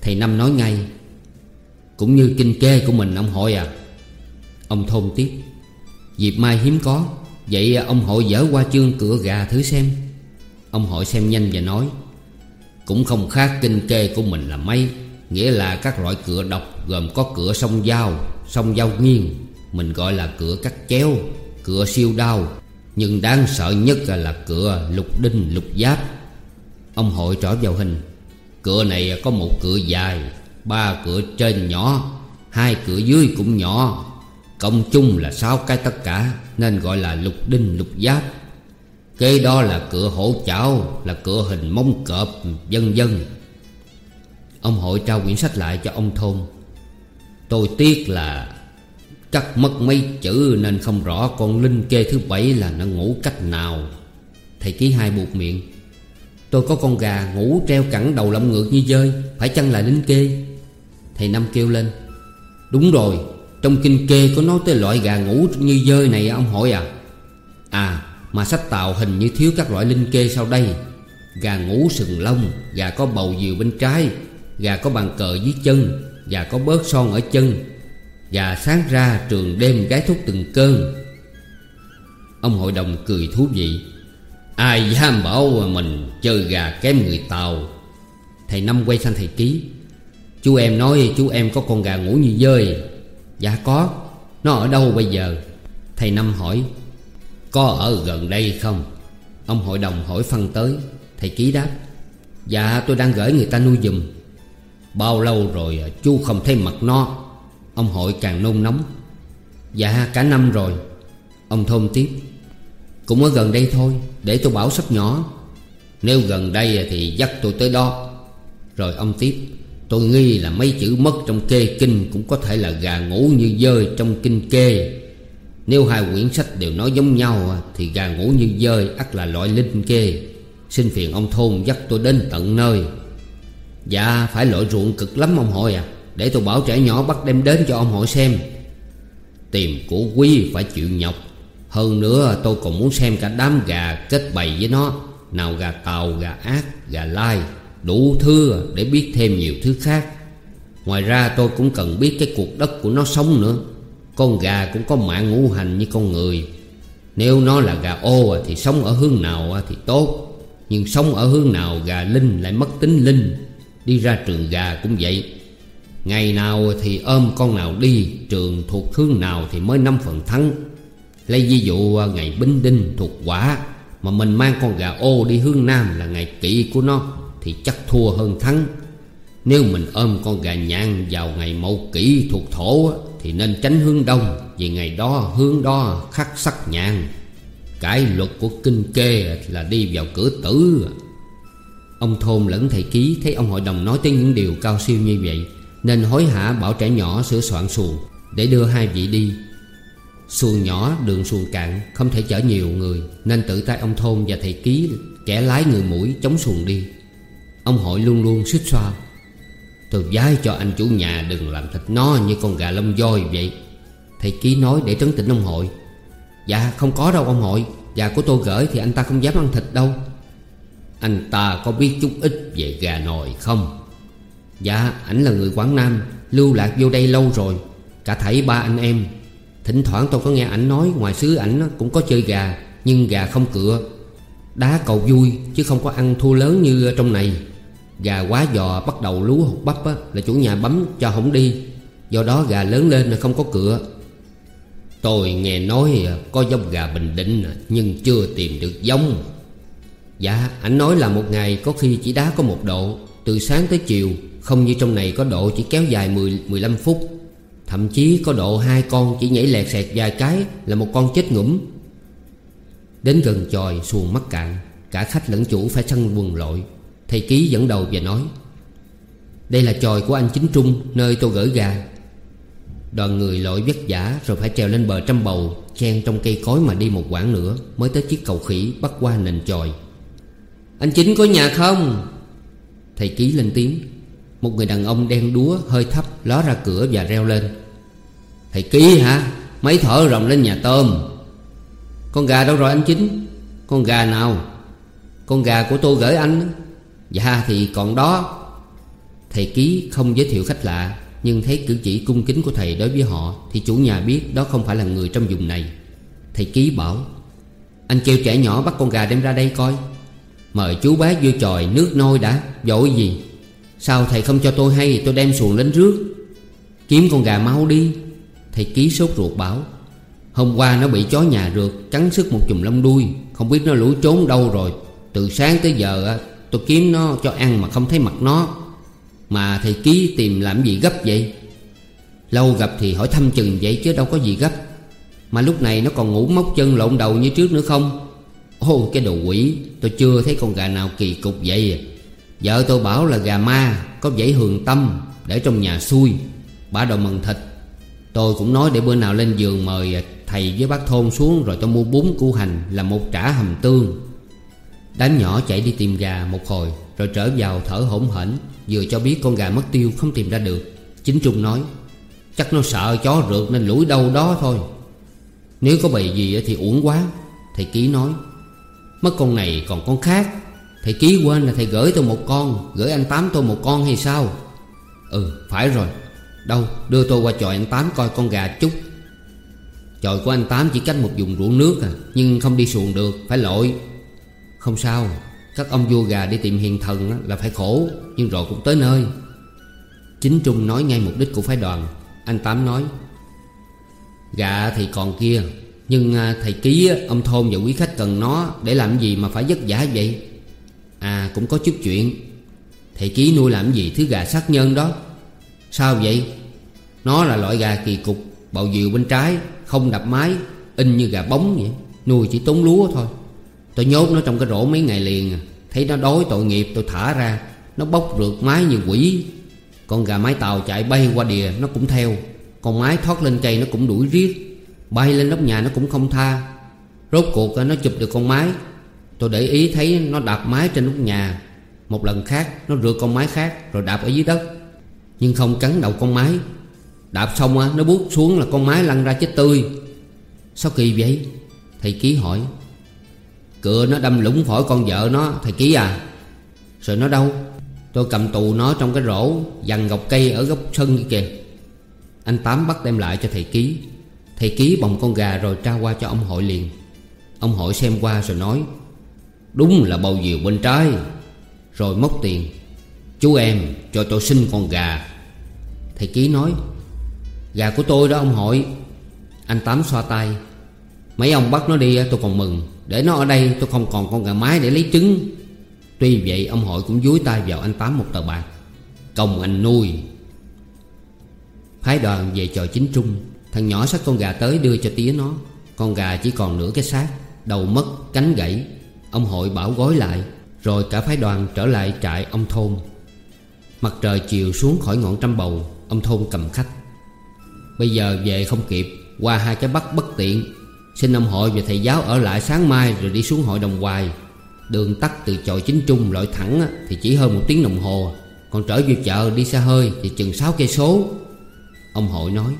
Thầy Năm nói ngay, Cũng như kinh kê của mình, ông hội à. Ông thôn tiếp, Dịp mai hiếm có, Vậy ông hội dở qua chương cửa gà thử xem. Ông hội xem nhanh và nói cũng không khác kinh kê của mình là mấy. Nghĩa là các loại cửa độc Gồm có cửa sông dao Sông dao nghiêng, Mình gọi là cửa cắt chéo, Cửa siêu đau Nhưng đáng sợ nhất là cửa lục đinh, lục giáp. Ông hội trỏ vào hình. Cửa này có một cửa dài, Ba cửa trên nhỏ, Hai cửa dưới cũng nhỏ. Cộng chung là sáu cái tất cả, Nên gọi là lục đinh, lục giáp. Kế đó là cửa hổ chảo, Là cửa hình mông cọp, Vân vân. Ông hội trao quyển sách lại cho ông thôn. Tôi tiếc là Cắt mất mấy chữ Nên không rõ con linh kê thứ bảy Là nó ngủ cách nào. Thầy ký hai buộc miệng. Tôi có con gà ngủ treo cẳng đầu lông ngược như dơi, Phải chăng là linh kê? Thầy Năm kêu lên. Đúng rồi, Trong kinh kê có nói tới loại gà ngủ như dơi này, ông hội à? À mà sách tàu hình như thiếu các loại linh kê sau đây. Gà ngủ sừng lông, Gà có bầu diều bên trái, Gà có bàn cờ dưới chân, Gà có bớt son ở chân. Gà sáng ra trường đêm gái thúc từng cơn. Ông hội đồng cười thú vị. Ai dám bảo mình chơi gà kém người Tàu? Thầy Năm quay sang thầy Ký. Chú em nói chú em có con gà ngủ như dơi. Dạ có, Nó ở đâu bây giờ? Thầy Năm hỏi. Có ở gần đây không? Ông hội đồng hỏi phân tới. Thầy Ký đáp. Dạ tôi đang gửi người ta nuôi giùm. Bao lâu rồi chú không thấy mặt nó? Ông hội càng nôn nóng. Dạ cả năm rồi. Ông thôn tiếp. Cũng ở gần đây thôi, Để tôi bảo sắp nhỏ. Nếu gần đây thì dắt tôi tới đó. Rồi ông tiếp. Tôi nghi là mấy chữ mất trong kê kinh Cũng có thể là gà ngủ như dơi trong kinh kê. Nếu hai quyển sách đều nói giống nhau Thì gà ngủ như dơi ắt là loại linh kê. Xin phiền ông thôn dắt tôi đến tận nơi. Dạ phải lội ruộng cực lắm ông hội à. Để tôi bảo trẻ nhỏ bắt đem đến cho ông hội xem. Tìm của quý phải chịu nhọc. Hơn nữa tôi còn muốn xem cả đám gà kết bày với nó. Nào gà tàu, gà ác, gà lai. Đủ thứ để biết thêm nhiều thứ khác. Ngoài ra tôi cũng cần biết cái cuộc đất của nó sống nữa. Con gà cũng có mạng ngũ hành như con người. Nếu nó là gà ô thì sống ở hướng nào thì tốt. Nhưng sống ở hướng nào gà linh lại mất tính linh. Đi ra trường gà cũng vậy. Ngày nào thì ôm con nào đi, Trường thuộc hướng nào thì mới năm phần thắng. Lấy ví dụ, ngày Bính Đinh thuộc quả, Mà mình mang con gà ô đi hướng Nam là ngày kỵ của nó, Thì chắc thua hơn thắng. Nếu mình ôm con gà nhạn vào ngày mậu kỷ thuộc thổ thì nên tránh hướng đông, Vì ngày đó hướng đó khắc sắc nhàn. Cái luật của kinh kê là đi vào cửa tử. Ông Thôn lẫn thầy ký thấy ông hội đồng nói tới những điều cao siêu như vậy, Nên hối hả bảo trẻ nhỏ sửa soạn xuồng Để đưa hai vị đi. Xuồng nhỏ, đường xuồng cạn, Không thể chở nhiều người, Nên tự tay ông Thôn và thầy Ký Kẻ lái người mũi chống xuồng đi. Ông hội luôn luôn suýt xoa. Tôi giái cho anh chủ nhà đừng làm thịt nó như con gà lông voi vậy. Thầy Ký nói để trấn tĩnh ông hội. Dạ không có đâu ông hội. Gà của tôi gửi thì anh ta không dám ăn thịt đâu. Anh ta có biết chút ít về gà nồi không? Dạ ảnh là người Quảng Nam, Lưu lạc vô đây lâu rồi. Cả thảy ba anh em. Thỉnh thoảng tôi có nghe ảnh nói, Ngoài xứ ảnh cũng có chơi gà, Nhưng gà không cựa. Đá cầu vui, chứ không có ăn thua lớn như trong này. Gà quá giò bắt đầu lú hột bắp á, Là chủ nhà bấm cho không đi. Do đó gà lớn lên là không có cửa. Tôi nghe nói à, có giống gà Bình Định à, Nhưng chưa tìm được giống. Dạ anh nói là một ngày có khi chỉ đá có một độ. Từ sáng tới chiều Không như trong này có độ chỉ kéo dài 10-15 phút. Thậm chí có độ hai con chỉ nhảy lẹt xẹt vài cái Là một con chết ngủm. Đến gần tròi xuồng mắc cạn Cả khách lẫn chủ phải săn quần lội. Thầy ký dẫn đầu và nói, Đây là tròi của anh Chính Trung, Nơi tôi gửi gà. Đoàn người lội vất vả Rồi phải trèo lên bờ trăm bầu, Chen trong cây cối mà đi một quãng nữa Mới tới chiếc cầu khỉ bắt qua nền tròi Anh Chính có nhà không? Thầy ký lên tiếng. Một người đàn ông đen đúa hơi thấp Ló ra cửa và reo lên. Thầy ký hả? Mấy thở rồng lên nhà tôm. Con gà đâu rồi anh Chính? Con gà nào? Con gà của tôi gửi anh. Dạ thì còn đó. Thầy ký không giới thiệu khách lạ, Nhưng thấy cử chỉ cung kính của thầy đối với họ Thì chủ nhà biết đó không phải là người trong vùng này. Thầy ký bảo, Anh kêu trẻ nhỏ bắt con gà đem ra đây coi. Mời chú bác vô tròi nước nôi đã Dội gì. Sao thầy không cho tôi hay, tôi đem xuồng lên rước. Kiếm con gà mau đi. Thầy ký sốt ruột bảo, Hôm qua nó bị chó nhà rượt, Cắn sức một chùm lông đuôi. Không biết nó lủi trốn đâu rồi. Từ sáng tới giờ tôi kiếm nó cho ăn mà không thấy mặt nó. Mà thầy ký tìm làm gì gấp vậy? Lâu gặp thì hỏi thăm chừng vậy chứ đâu có gì gấp. Mà lúc này nó còn ngủ móc chân lộn đầu như trước nữa không? Ô, cái đồ quỷ, Tôi chưa thấy con gà nào kỳ cục vậy. Vợ tôi bảo là gà ma, Có dãy hường tâm, Để trong nhà xui. Bà đồ mần thịt. Tôi cũng nói để bữa nào lên giường mời thầy với bác thôn xuống Rồi tôi mua bún củ hành là một trả hầm tương. Đám nhỏ chạy đi tìm gà một hồi, Rồi trở vào thở hổn hển, Vừa cho biết con gà mất tiêu không tìm ra được. Chính Trung nói, Chắc nó sợ chó rượt nên lủi đâu đó thôi. Nếu có bầy gì thì uổng quá. Thầy Ký nói, Mất con này còn con khác. Thầy Ký quên là thầy gửi tôi một con, Gửi anh Tám tôi một con hay sao? Ừ phải rồi. Đâu, đưa tôi qua chòi anh Tám coi con gà chút. Chòi của anh Tám chỉ cách một vùng ruộng nước à Nhưng không đi xuồng được, Phải lội. Không sao, Các ông vua gà đi tìm hiền thần là phải khổ, Nhưng rồi cũng tới nơi. Chính Trung nói ngay mục đích của phái đoàn, Anh Tám nói, Gà thì còn kia, Nhưng à, thầy ký ông thôn và quý khách cần nó Để làm gì mà phải vất vả vậy? À cũng có chút chuyện. Thầy ký nuôi làm gì thứ gà sát nhân đó? Sao vậy? Nó là loại gà kỳ cục Bầu diều bên trái, Không đập mái, In như gà bóng vậy, Nuôi chỉ tốn lúa thôi. Tôi nhốt nó trong cái rổ mấy ngày liền. Thấy nó đói tội nghiệp, tôi thả ra. Nó bốc rượt mái như quỷ. Con gà mái tàu chạy bay qua đìa, Nó cũng theo. Con mái thoát lên cây, nó cũng đuổi riết. Bay lên nóc nhà, nó cũng không tha. Rốt cuộc à, nó chụp được con mái. Tôi để ý thấy nó đạp mái trên nóc nhà. Một lần khác, nó rượt con mái khác, Rồi đạp ở dưới đất. Nhưng không cắn đầu con mái. Đạp xong à, nó bút xuống là con mái lăn ra chết tươi. Sao kỳ vậy? Thầy ký hỏi. Cựa nó đâm lũng phổi con vợ nó, Thầy ký à. Rồi nó đâu? Tôi cầm tù nó trong cái rổ, Dằn gọc cây ở góc sân kia kìa. Anh Tám bắt đem lại cho thầy ký. Thầy ký bồng con gà rồi trao qua cho ông hội liền. Ông hội xem qua rồi nói, Đúng là bầu diều bên trái. Rồi móc tiền, Chú em, cho tôi xin con gà. Thầy ký nói, Gà của tôi đó ông hội. Anh Tám xoa tay, Mấy ông bắt nó đi tôi còn mừng. Để nó ở đây, tôi không còn con gà mái để lấy trứng. Tuy vậy, ông hội cũng dúi tay vào anh Tám một tờ bạc. Công anh nuôi. Phái đoàn về trò chính trung, Thằng nhỏ xách con gà tới đưa cho tía nó. Con gà chỉ còn nửa cái xác, Đầu mất, cánh gãy. Ông hội bảo gói lại, Rồi cả phái đoàn trở lại trại ông thôn. Mặt trời chiều xuống khỏi ngọn trăm bầu, Ông thôn cầm khách. Bây giờ về không kịp, Qua hai cái bắt bất tiện Xin ông hội và thầy giáo ở lại sáng mai Rồi đi xuống hội đồng hoài. Đường tắt từ chòi chính trung lội thẳng Thì chỉ hơn một tiếng đồng hồ. Còn trở về chợ, đi xe hơi Thì chừng 6 cây số. Ông hội nói,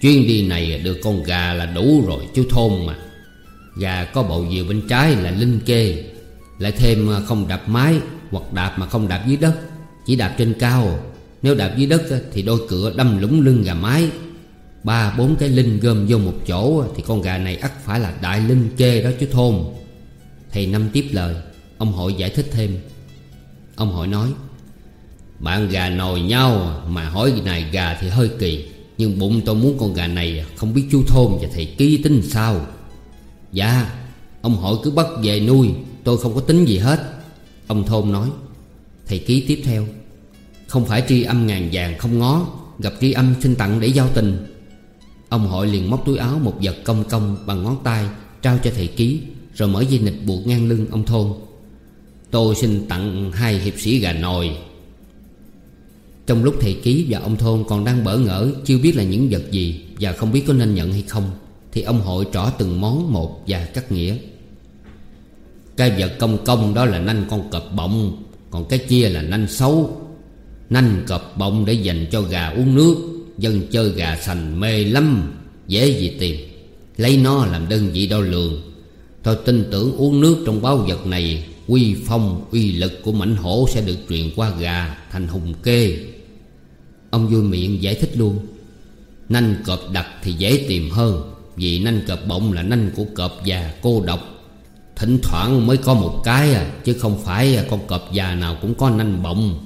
Chuyến đi này được con gà là đủ rồi, chú thôn mà. Gà có bầu diều bên trái là linh kê. Lại thêm à, không đạp mái Hoặc đạp mà không đạp dưới đất, Chỉ đạp trên cao. Nếu đạp dưới đất thì đôi cửa đâm lũng lưng gà mái. Ba bốn cái linh gom vô một chỗ, Thì con gà này ắt phải là đại linh kê đó chứ thôn. Thầy Năm tiếp lời, Ông hội giải thích thêm. Ông hội nói, Bạn gà nồi nhau, Mà hỏi này gà thì hơi kỳ, Nhưng bụng tôi muốn con gà này Không biết chú thôn và thầy ký tính sao. Dạ Ông hội cứ bắt về nuôi, Tôi không có tính gì hết. Ông thôn nói, Thầy ký tiếp theo, Không phải tri âm ngàn vàng không ngó, Gặp tri âm xin tặng để giao tình. Ông hội liền móc túi áo một vật cong cong bằng ngón tay, Trao cho thầy ký, Rồi mở dây nịch buộc ngang lưng ông thôn. Tôi xin tặng hai hiệp sĩ gà nồi. Trong lúc thầy ký và ông thôn còn đang bỡ ngỡ, Chưa biết là những vật gì Và không biết có nên nhận hay không, Thì ông hội trỏ từng món một và cắt nghĩa. Cái vật công công đó là nanh con cọp bọng, Còn cái chia là nanh xấu. Nanh cọp bọng để dành cho gà uống nước. Dân chơi gà sành mê lắm, Dễ gì tìm. Lấy nó làm đơn vị đo lường. Tôi tin tưởng uống nước trong báo vật này Quy phong, uy lực của mảnh hổ Sẽ được truyền qua gà thành hùng kê. Ông vui miệng giải thích luôn. Nanh cọp đặc thì dễ tìm hơn, Vì nanh cọp bọng là nanh của cọp già cô độc. Thỉnh thoảng mới có một cái à Chứ không phải à, con cọp già nào cũng có nanh bọng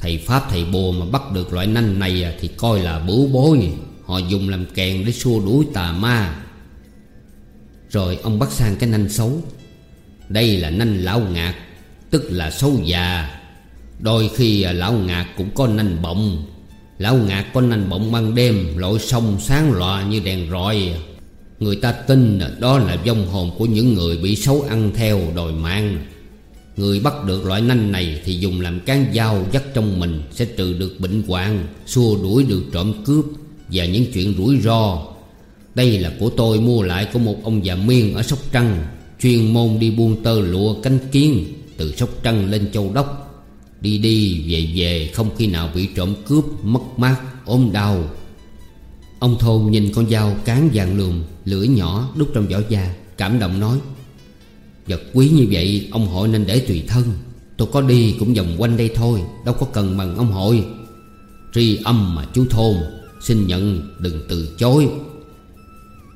Thầy Pháp, thầy bùa mà bắt được loại nanh này à, Thì coi là bửu bối Họ dùng làm kèn để xua đuổi tà ma. Rồi ông bắt sang cái nanh xấu. Đây là nanh lão ngạc, Tức là xấu già. Đôi khi à, lão ngạc cũng có nanh bọng. Lão ngạc có nanh bọng ban đêm, Lội sông sáng lòa như đèn rọi. Người ta tin đó là vong hồn của những người bị xấu ăn theo đòi mạng. Người bắt được loại nanh này thì dùng làm cán dao dắt trong mình Sẽ trừ được bệnh hoạn, xua đuổi được trộm cướp Và những chuyện rủi ro. Đây là của tôi mua lại của một ông già miên ở Sóc Trăng Chuyên môn đi buôn tơ lụa cánh kiến Từ Sóc Trăng lên Châu Đốc. Đi đi về về không khi nào bị trộm cướp, mất mát, ốm đau. Ông thôn nhìn con dao cán vàng lùm Lưỡi nhỏ đút trong vỏ da Cảm động nói Vật quý như vậy, ông hội nên để tùy thân. Tôi có đi cũng vòng quanh đây thôi, Đâu có cần bằng ông hội. Tri âm mà chú thôn, Xin nhận, đừng từ chối.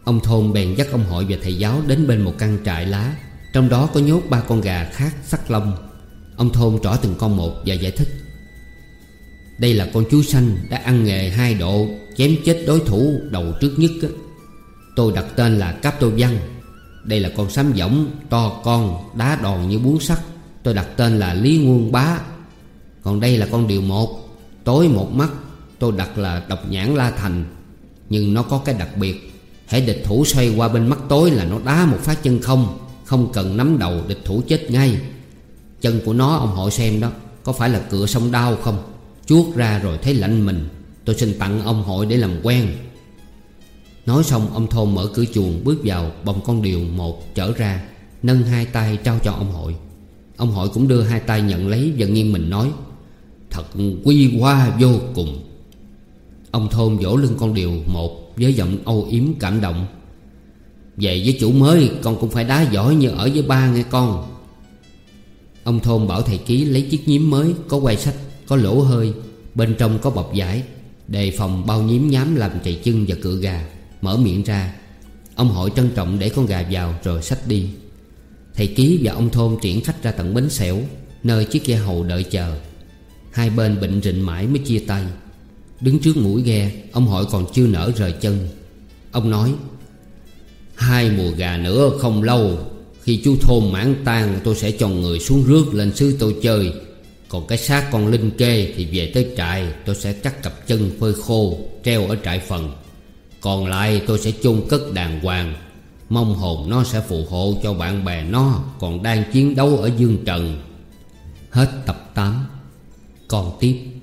Ông thôn bèn dắt ông hội và thầy giáo Đến bên một căn trại lá. Trong đó có nhốt ba con gà khác sắc lông. Ông thôn trỏ từng con một và giải thích. Đây là con chú xanh đã ăn nghề hai độ, Chém chết đối thủ đầu trước nhất Tôi đặt tên là Cáp Tô Văn đây là con sám võng to con Đá đòn như búa sắt. Tôi đặt tên là Lý Nguồn Bá. Còn đây là con điều một. Tối một mắt, Tôi đặt là độc nhãn La Thành. Nhưng nó có cái đặc biệt. Hãy địch thủ xoay qua bên mắt tối là nó đá một phát chân không. Không cần nắm đầu địch thủ chết ngay. Chân của nó, ông hội xem đó, Có phải là cửa sông đau không? Chuốt ra rồi thấy lạnh mình. Tôi xin tặng ông hội để làm quen. Nói xong ông thôn mở cửa chuồng bước vào Bồng con điều một trở ra Nâng hai tay trao cho ông hội. Ông hội cũng đưa hai tay nhận lấy Và nghiêng mình nói Thật quy hoa vô cùng. Ông thôn vỗ lưng con điều một Với giọng âu yếm cảm động Về với chủ mới Con cũng phải đá giỏi như ở với ba nghe con. Ông thôn bảo thầy ký lấy chiếc nhím mới Có quay sách, có lỗ hơi Bên trong có bọc giải Đề phòng bao nhím nhám làm chạy chân và cựa gà. Mở miệng ra. Ông hội trân trọng để con gà vào rồi xách đi. Thầy Ký và ông Thôn triển khách ra tận bến xẻo, Nơi chiếc ghe hầu đợi chờ. Hai bên bệnh rịnh mãi mới chia tay. Đứng trước mũi ghe, Ông hội còn chưa nở rời chân. Ông nói, Hai mùa gà nữa không lâu, Khi chú thôn mãn tan Tôi sẽ cho người xuống rước lên xứ tôi chơi. Còn cái xác con linh kê Thì về tới trại, Tôi sẽ cắt cặp chân phơi khô, Treo ở trại phần còn lại tôi sẽ chôn cất đàng hoàng. Mong hồn nó sẽ phù hộ cho bạn bè nó Còn đang chiến đấu ở dương trần. Hết tập 8 Còn tiếp.